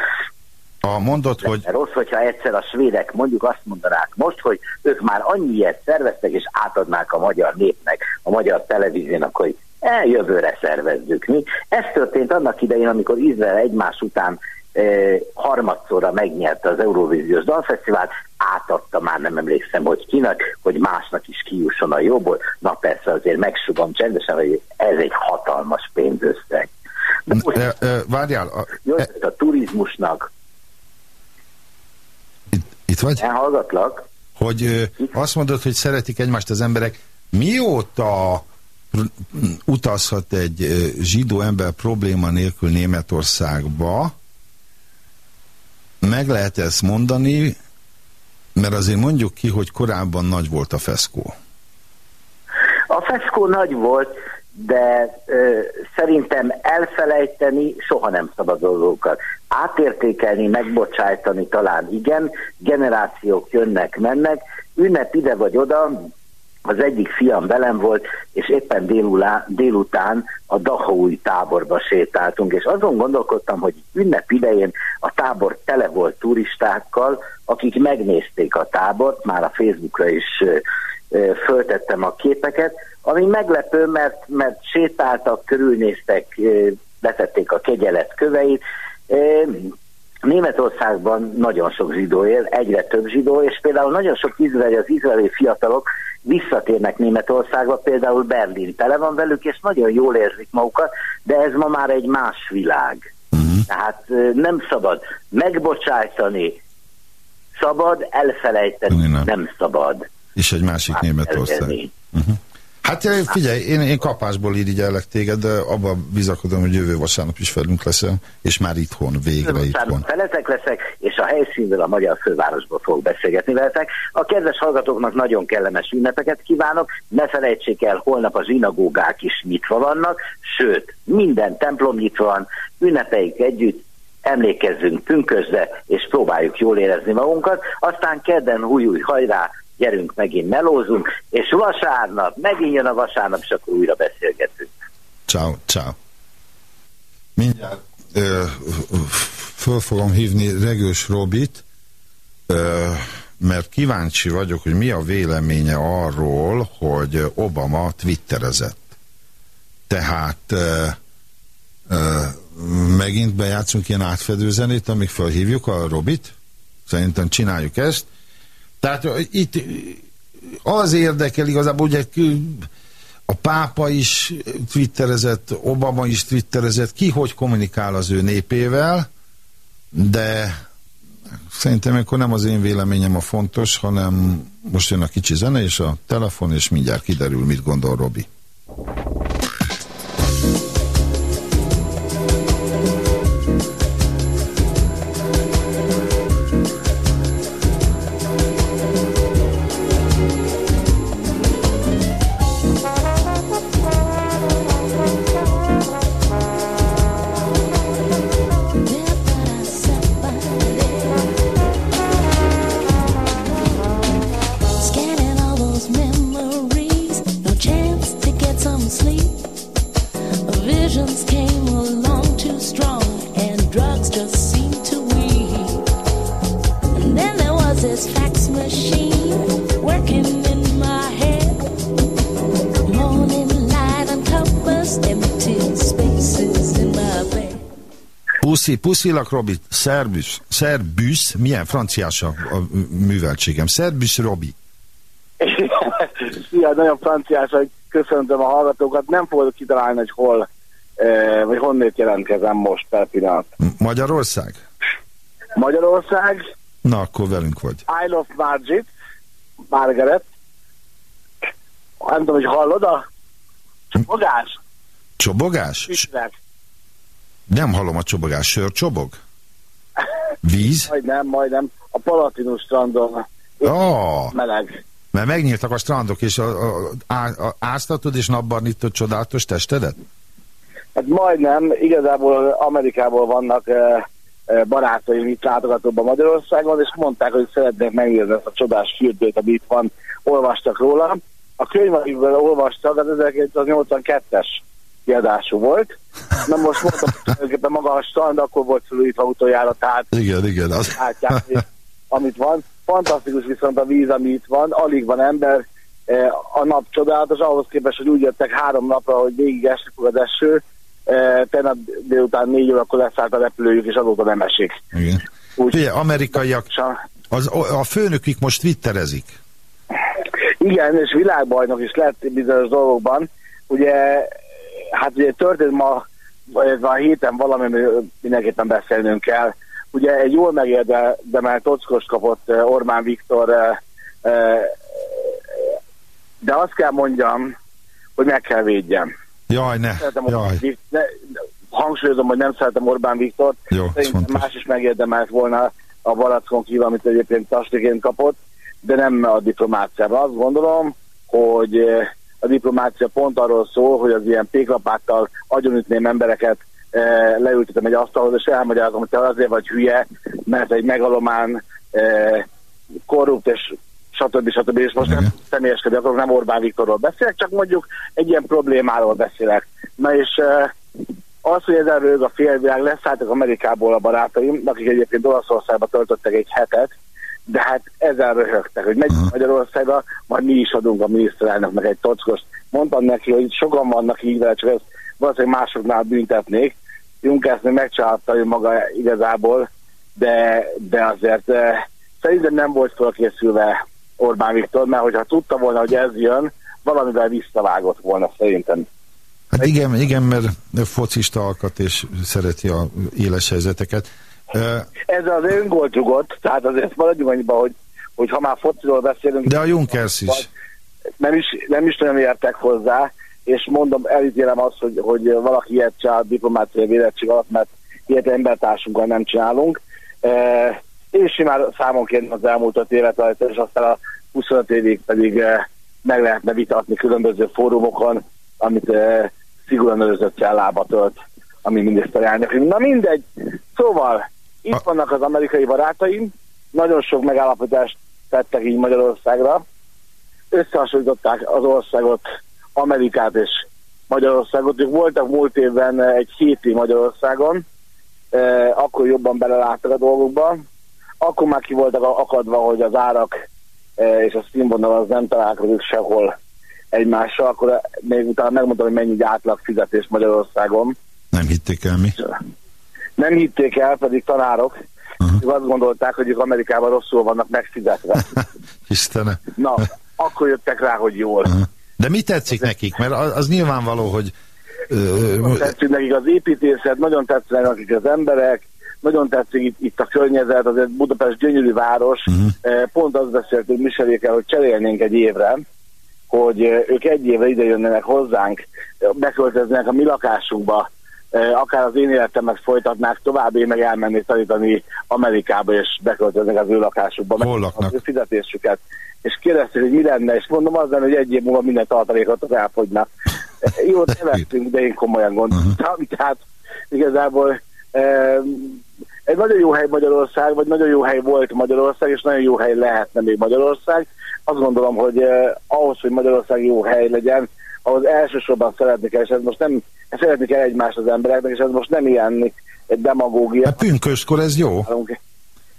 A mondott, hogy... Rossz, hogyha egyszer a svédek mondjuk azt mondanák most, hogy ők már annyi ilyet szerveztek, és átadnák a magyar népnek, a magyar televíziónak, hogy el jövőre szervezzük mi. Ez történt annak idején, amikor Izrael egymás után eh, harmadszorra megnyerte az Eurovíziós Dalfesztivált, átadta már nem emlékszem, hogy kinek, hogy másnak is kijusson a jobból. Na persze azért megsugom csendesen, hogy ez egy hatalmas pénzösszeg. De most E, e, várjál, a, jött a turizmusnak. itt vagy? Elhallgatlak. Hogy ö, azt mondod, hogy szeretik egymást az emberek. Mióta utazhat egy zsidó ember probléma nélkül Németországba, meg lehet ezt mondani, mert azért mondjuk ki, hogy korábban nagy volt a feszkó. A feszkó nagy volt, de ö, szerintem elfelejteni soha nem szabad dolgokat. Átértékelni, megbocsájtani talán igen, generációk jönnek, mennek, ünnep ide vagy oda, az egyik fiam velem volt, és éppen délulá, délután a Dahaúj táborba sétáltunk, és azon gondolkodtam, hogy ünnep idején a tábor tele volt turistákkal, akik megnézték a tábort, már a Facebookra is föltettem a képeket, ami meglepő, mert, mert sétáltak, körülnéztek, ö, betették a kegyelet köveit, Németországban nagyon sok zsidó él, egyre több zsidó, és például nagyon sok izraeli, az izraeli fiatalok visszatérnek Németországba, például Berlin tele van velük, és nagyon jól érzik magukat, de ez ma már egy más világ. Uh-huh. Tehát nem szabad megbocsájtani, szabad elfelejteni, nem, nem szabad. És egy másik Németország. elkezdeni. Hát figyelj, én, én kapásból irigyellek téged, de abban bizakodom, hogy jövő vasárnap is velünk leszel, és már itthon, végre itthon. Veletek leszek, és a helyszínről a magyar fővárosból fogok beszélgetni veletek. A kedves hallgatóknak nagyon kellemes ünnepeket kívánok. Ne felejtsék el, holnap a zsinagógák is nyitva vannak, sőt, minden templom nyitva van, ünnepeljük együtt, emlékezzünk pünkösdre, és próbáljuk jól érezni magunkat. Aztán kedden új új hajrá, gyerünk megint melózunk, és vasárnap, megint jön a vasárnap, és akkor újra beszélgetünk. Ciao, ciao. Mindjárt ö, föl fogom hívni Regős Robit, ö, mert kíváncsi vagyok, hogy mi a véleménye arról, hogy Obama twitterezett. Tehát ö, ö, megint bejátszunk ilyen átfedő zenét, amíg felhívjuk a Robit. Szerintem csináljuk ezt. Tehát itt az érdekel igazából, ugye a pápa is twitterezett, Obama is twitterezett, ki hogy kommunikál az ő népével, de szerintem akkor nem az én véleményem a fontos, hanem most jön a kicsi zene és a telefon, és mindjárt kiderül, mit gondol Robi. Puszi, puszilak, Robi, szerbüsz, szerbüsz, milyen franciás a, a műveltségem, szerbüsz, Robi. Szia, [LAUGHS] nagyon franciás, hogy köszöntöm a hallgatókat. Nem fogok kitalálni, hogy hol, eh, vagy honnét jelentkezem most per pillanat. Magyarország? Magyarország, Na, akkor velünk vagy. I love Margit, Margaret. Nem tudom, hogy hallod a fogás? Csobogás? Üdvek. Nem hallom a csobogás, sör csobog? Víz? [LAUGHS] Majdnem, majdnem. A Palatinus strandon. Ah, Meleg. mert megnyíltak a strandok, és a, a, á, a, áztatod és napbarnítod csodálatos testedet? Hát majdnem, igazából Amerikából vannak eh, eh, barátaim itt látogatóban Magyarországon, és mondták, hogy szeretnék megnézni ezt a csodás fürdőt, ami itt van, olvastak róla. A könyv, amivel olvastak, az 1982-es kiadású volt. Na most mondtam, hogy maga a strand akkor volt felújítva utoljára, tehát Igen, igen. Az... látják, amit van. Fantasztikus viszont a víz, ami itt van, alig van ember, Eh, a nap csodálatos, ahhoz képest, hogy úgy jöttek három napra, hogy végig fog az eső, eh, tegnap délután négy órakor leszállt a repülőjük, és azóta nem esik. Igen. Ugye, amerikaiak, az, a főnökük most twitterezik. Igen, és világbajnok is lett bizonyos dolgokban. Ugye, hát ugye történt ma, vagy a héten valami, amiről mindenképpen beszélnünk kell. Ugye egy jól megérdemelt tockost kapott eh, Orbán Viktor, eh, eh, de azt kell mondjam, hogy meg kell védjem. Jaj, ne, Szeretem jaj. Ne, hangsúlyozom, hogy nem szeretem Orbán Viktort. Jó, Szerintem más is megérdemelt volna a barackon kívül, amit egyébként tasliként kapott, de nem a diplomáciában. Azt gondolom, hogy a diplomácia pont arról szól, hogy az ilyen péklapákkal agyonütném embereket, eh, leültetem egy asztalhoz, és elmagyarázom, hogy te azért vagy hülye, mert egy megalomán, eh, korrupt és stb. stb. És most nem személyeskedni akarok, nem Orbán Viktorról beszélek, csak mondjuk egy ilyen problémáról beszélek. Na és eh, az, hogy ezen rög a félvilág, leszálltak Amerikából a barátaim, akik egyébként Olaszországba töltöttek egy hetet, de hát ezen röhögtek, hogy megyünk Magyarországra, majd mi is adunk a miniszterelnöknek egy tockost. Mondtam neki, hogy sokan vannak így vele, csak ezt valószínűleg másoknál büntetnék. Még megcsinálta ő maga igazából, de, de azért eh, szerintem nem volt felkészülve Orbán Viktor, mert hogyha tudta volna, hogy ez jön, valamivel visszavágott volna szerintem. Hát igen, igen, mert focista alkat és szereti a éles helyzeteket. Ez az öngolt rugott, tehát azért maradjunk annyiba, hogy, hogy ha már fociról beszélünk... De a Junkers is. Nem is, nem is nagyon értek hozzá, és mondom, elítélem azt, hogy, hogy valaki ilyet csinál diplomáciai védettség alatt, mert ilyet embertársunkkal nem csinálunk. E, én simán számon kérném az elmúlt öt évet rajta, és aztán a 25 évig pedig e, meg lehetne vitatni különböző fórumokon, amit e, szigorúan őrzött cellába tölt a mi miniszterelnökünk. Na mindegy. Szóval itt vannak az amerikai barátaim, nagyon sok megállapítást tettek így Magyarországra, összehasonlították az országot, Amerikát és Magyarországot. Ők voltak múlt évben egy héti Magyarországon, eh, akkor jobban beleláttak a dolgokba. Akkor már ki voltak akadva, hogy az árak eh, és a színvonal az nem találkozik sehol egymással, akkor még utána megmondtam, hogy mennyi egy átlag fizetés Magyarországon. nem hitték el mi. Nem hitték el, pedig tanárok, uh-huh. azt gondolták, hogy ők Amerikában rosszul vannak megfizetve. [LAUGHS] Istene. Na, akkor jöttek rá, hogy jól. De mi tetszik nekik? Mert az, az nyilvánvaló, hogy ö, tetszik nekik az építészet, nagyon tetszik nekik az emberek, nagyon tetszik itt, itt a környezet, azért Budapest gyönyörű város. Uh-huh. Pont azt beszéltünk Miselékkel, hogy cserélnénk egy évre, hogy ők egy évre ide jönnének hozzánk, beköltöznének a mi lakásunkba, akár az én életemet folytatnák tovább, én meg elmennék tanítani Amerikába, és beköltöznek az ő lakásukba. Hol meg laknak? Az ő fizetésüket. És kérdeztük, hogy mi lenne, és mondom az lenne, hogy egy év múlva minden tartalékot elfogyna. Eh, [LAUGHS] Jó, nevettünk, de én komolyan gondoltam. Tehát igazából eh, egy nagyon jó hely Magyarország, vagy nagyon jó hely volt Magyarország, és nagyon jó hely lehetne még Magyarország. Azt gondolom, hogy eh, ahhoz, hogy Magyarország jó hely legyen, ahhoz elsősorban szeretni kell, és ez most nem, szeretni kell egymást az embereknek, és ez most nem ilyen demagógia. Hát pünköskor ez jó.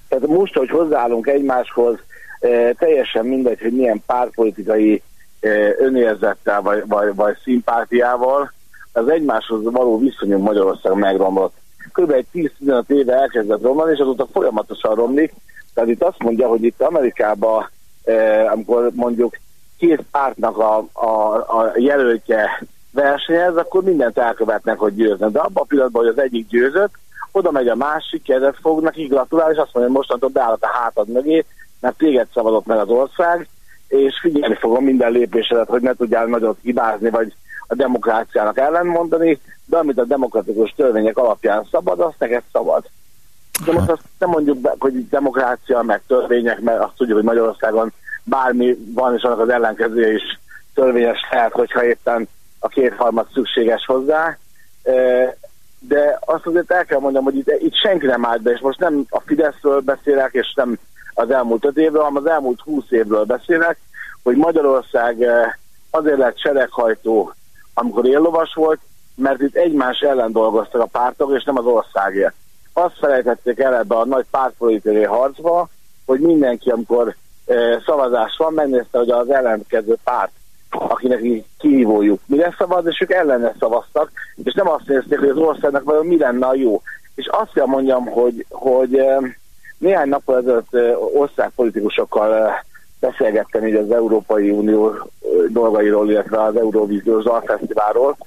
Tehát most, hogy hozzáállunk egymáshoz, eh, teljesen mindegy, hogy milyen pártpolitikai eh, önérzettel vagy, vagy, vagy szimpátiával, az egymáshoz való viszonyunk Magyarország megromlott. Kb. egy 10-15 éve elkezdett romlani, és azóta folyamatosan romlik. Tehát itt azt mondja, hogy itt Amerikában, eh, amikor mondjuk két pártnak a, a, a jelöltje versenyez, akkor mindent elkövetnek, hogy győznek. De abban a pillanatban, hogy az egyik győzött, oda megy a másik, kezet fog neki, gratulál, és azt mondja, hogy mostantól beállok a hátad mögé, mert téged szabadott meg az ország, és figyelni fogom minden lépésedet, hogy ne tudjál nagyot hibázni, vagy a demokráciának ellenmondani, de amit a demokratikus törvények alapján szabad, azt neked szabad. De most azt nem mondjuk be, hogy demokrácia, meg törvények, mert azt tudjuk, hogy Magyarországon bármi van, és annak az ellenkezője is törvényes lehet, hogyha éppen a kétharmad szükséges hozzá. De azt azért el kell mondjam, hogy itt, itt senki nem állt be, és most nem a Fideszről beszélek, és nem az elmúlt öt évről, hanem az elmúlt húsz évről beszélek, hogy Magyarország azért lett sereghajtó, amikor éllovas volt, mert itt egymás ellen dolgoztak a pártok, és nem az országért. Azt felejtették el ebbe a nagy pártpolitikai harcba, hogy mindenki, amikor szavazás van, megnézte, hogy az ellenkező párt, akinek így kihívójuk, mire szavaz, és ők ellene szavaztak, és nem azt nézték, hogy az országnak vajon mi lenne a jó. És azt kell mondjam, hogy, hogy néhány nappal ezelőtt országpolitikusokkal beszélgettem így az Európai Unió dolgairól, illetve az Eurovíziós Zalfesztiválról,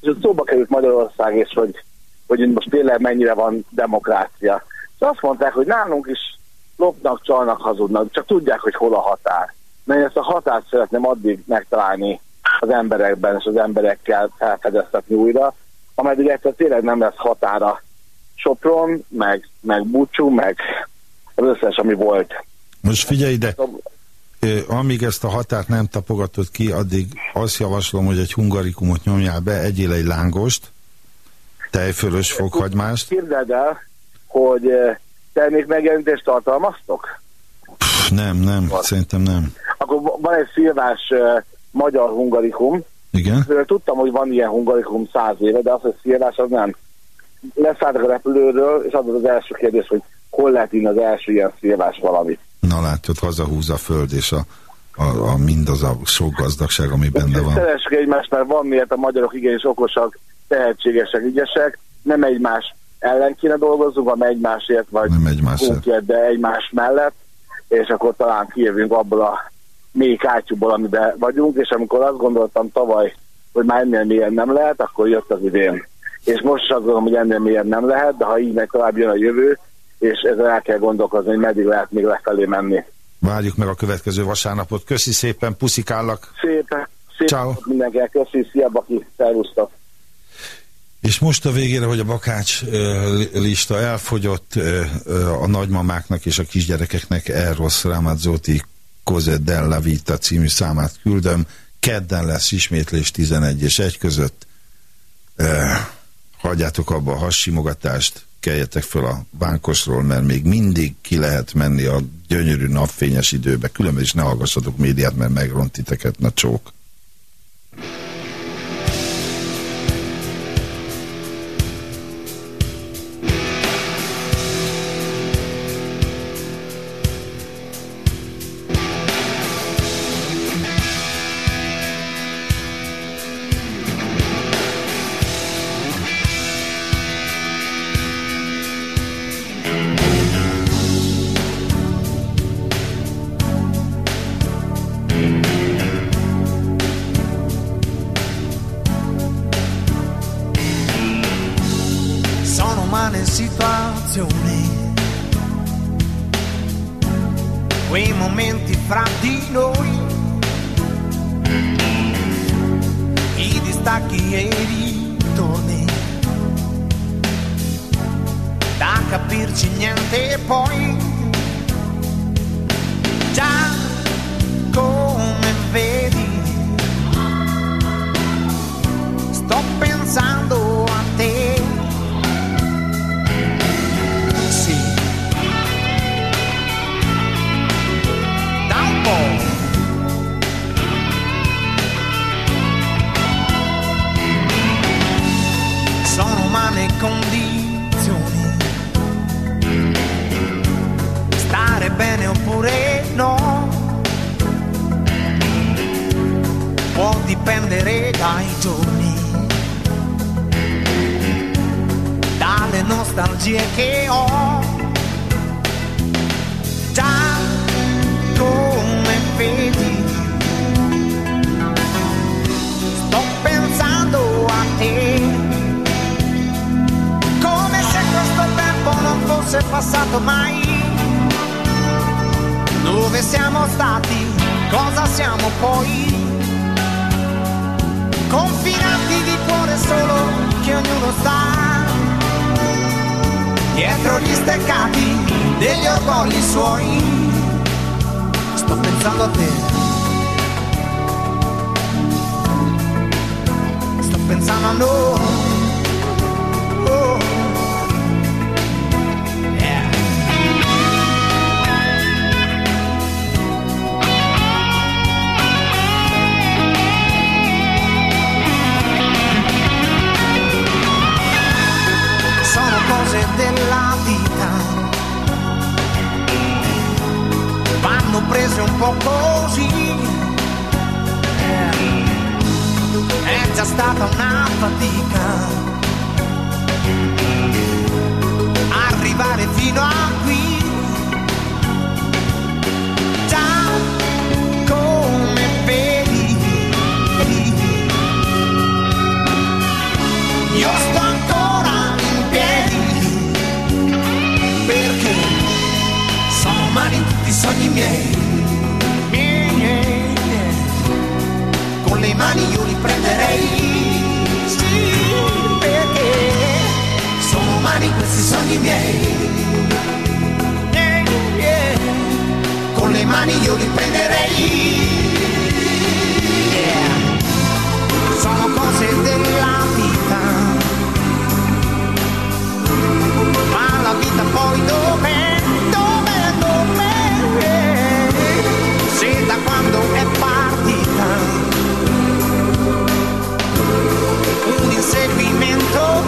és ott szóba került Magyarország, és hogy, hogy most tényleg mennyire van demokrácia. És azt mondták, hogy nálunk is lopnak, csalnak, hazudnak, csak tudják, hogy hol a határ. Mert ezt a határt szeretném addig megtalálni az emberekben, és az emberekkel felfedeztetni újra, ameddig egyszer tényleg nem lesz határa Sopron, meg, meg Búcsú, meg az összes, ami volt. Most figyelj ide, amíg ezt a határt nem tapogatod ki, addig azt javaslom, hogy egy hungarikumot nyomjál be, egyél egy lángost, tejfölös fokhagymást. Képzeld el, hogy termék megjelentést tartalmaztok? Pff, nem, nem, szerintem nem. Akkor van egy szilvás uh, magyar hungarikum. Igen? Tudtam, hogy van ilyen hungarikum száz éve, de az, hogy szilvás, az nem. Leszálltak a repülőről, és az az első kérdés, hogy hol lehet inni az első ilyen szilvás valamit. Na látod, hazahúz a föld, és a, a, a mindaz a sok gazdagság, ami benne van. Szeressük egymást, mert van miért a magyarok igenis okosak, tehetségesek, ügyesek, nem egymás ellen kéne dolgozzunk, hanem egymásért, vagy Nem egymásért. munkért, de egymás mellett, és akkor talán kijövünk abból a mély kátyúból, amiben vagyunk, és amikor azt gondoltam tavaly, hogy már ennél mélyen nem lehet, akkor jött az idén. És most is azt gondolom, hogy ennél mélyen nem lehet, de ha így meg tovább jön a jövő, és ezzel el kell gondolkozni, hogy meddig lehet még lefelé menni. Várjuk meg a következő vasárnapot. Köszi szépen, puszikállak. Szépen, szépen Ciao. mindenkinek köszi, szia Baki, szervusztok! És most a végére, hogy a bakács lista elfogyott, a nagymamáknak és a kisgyerekeknek Eros Ramazzotti Cose della Vita című számát küldöm. Kedden lesz ismétlés 11 és 1 között. Ö, hagyjátok abba a hassimogatást, keljetek föl a vánkosról, mert még mindig ki lehet menni a gyönyörű napfényes időbe. Különben is ne hallgassatok médiát, mert megront titeket, na csók. Condizioni. Stare bene oppure no. Può dipendere dai giorni. dalle nostalgie che ho. Fosse passato mai. Dove siamo stati? Cosa siamo poi? Confinati di cuore solo che ognuno sta dietro gli steccati degli orgogli suoi. Sto pensando a te. Sto pensando a noi. un po' così. Eh, è già stata una fatica arrivare fino a qui. Già come vedi, io sto ancora in piedi perché sono umani tutti i sogni miei. Mani io li prenderei. Sì, perché sono umani questi sogni miei. Con le mani io li prenderei. Yeah. Sono cose della vita. Ma la vita poi? Dov'è? momento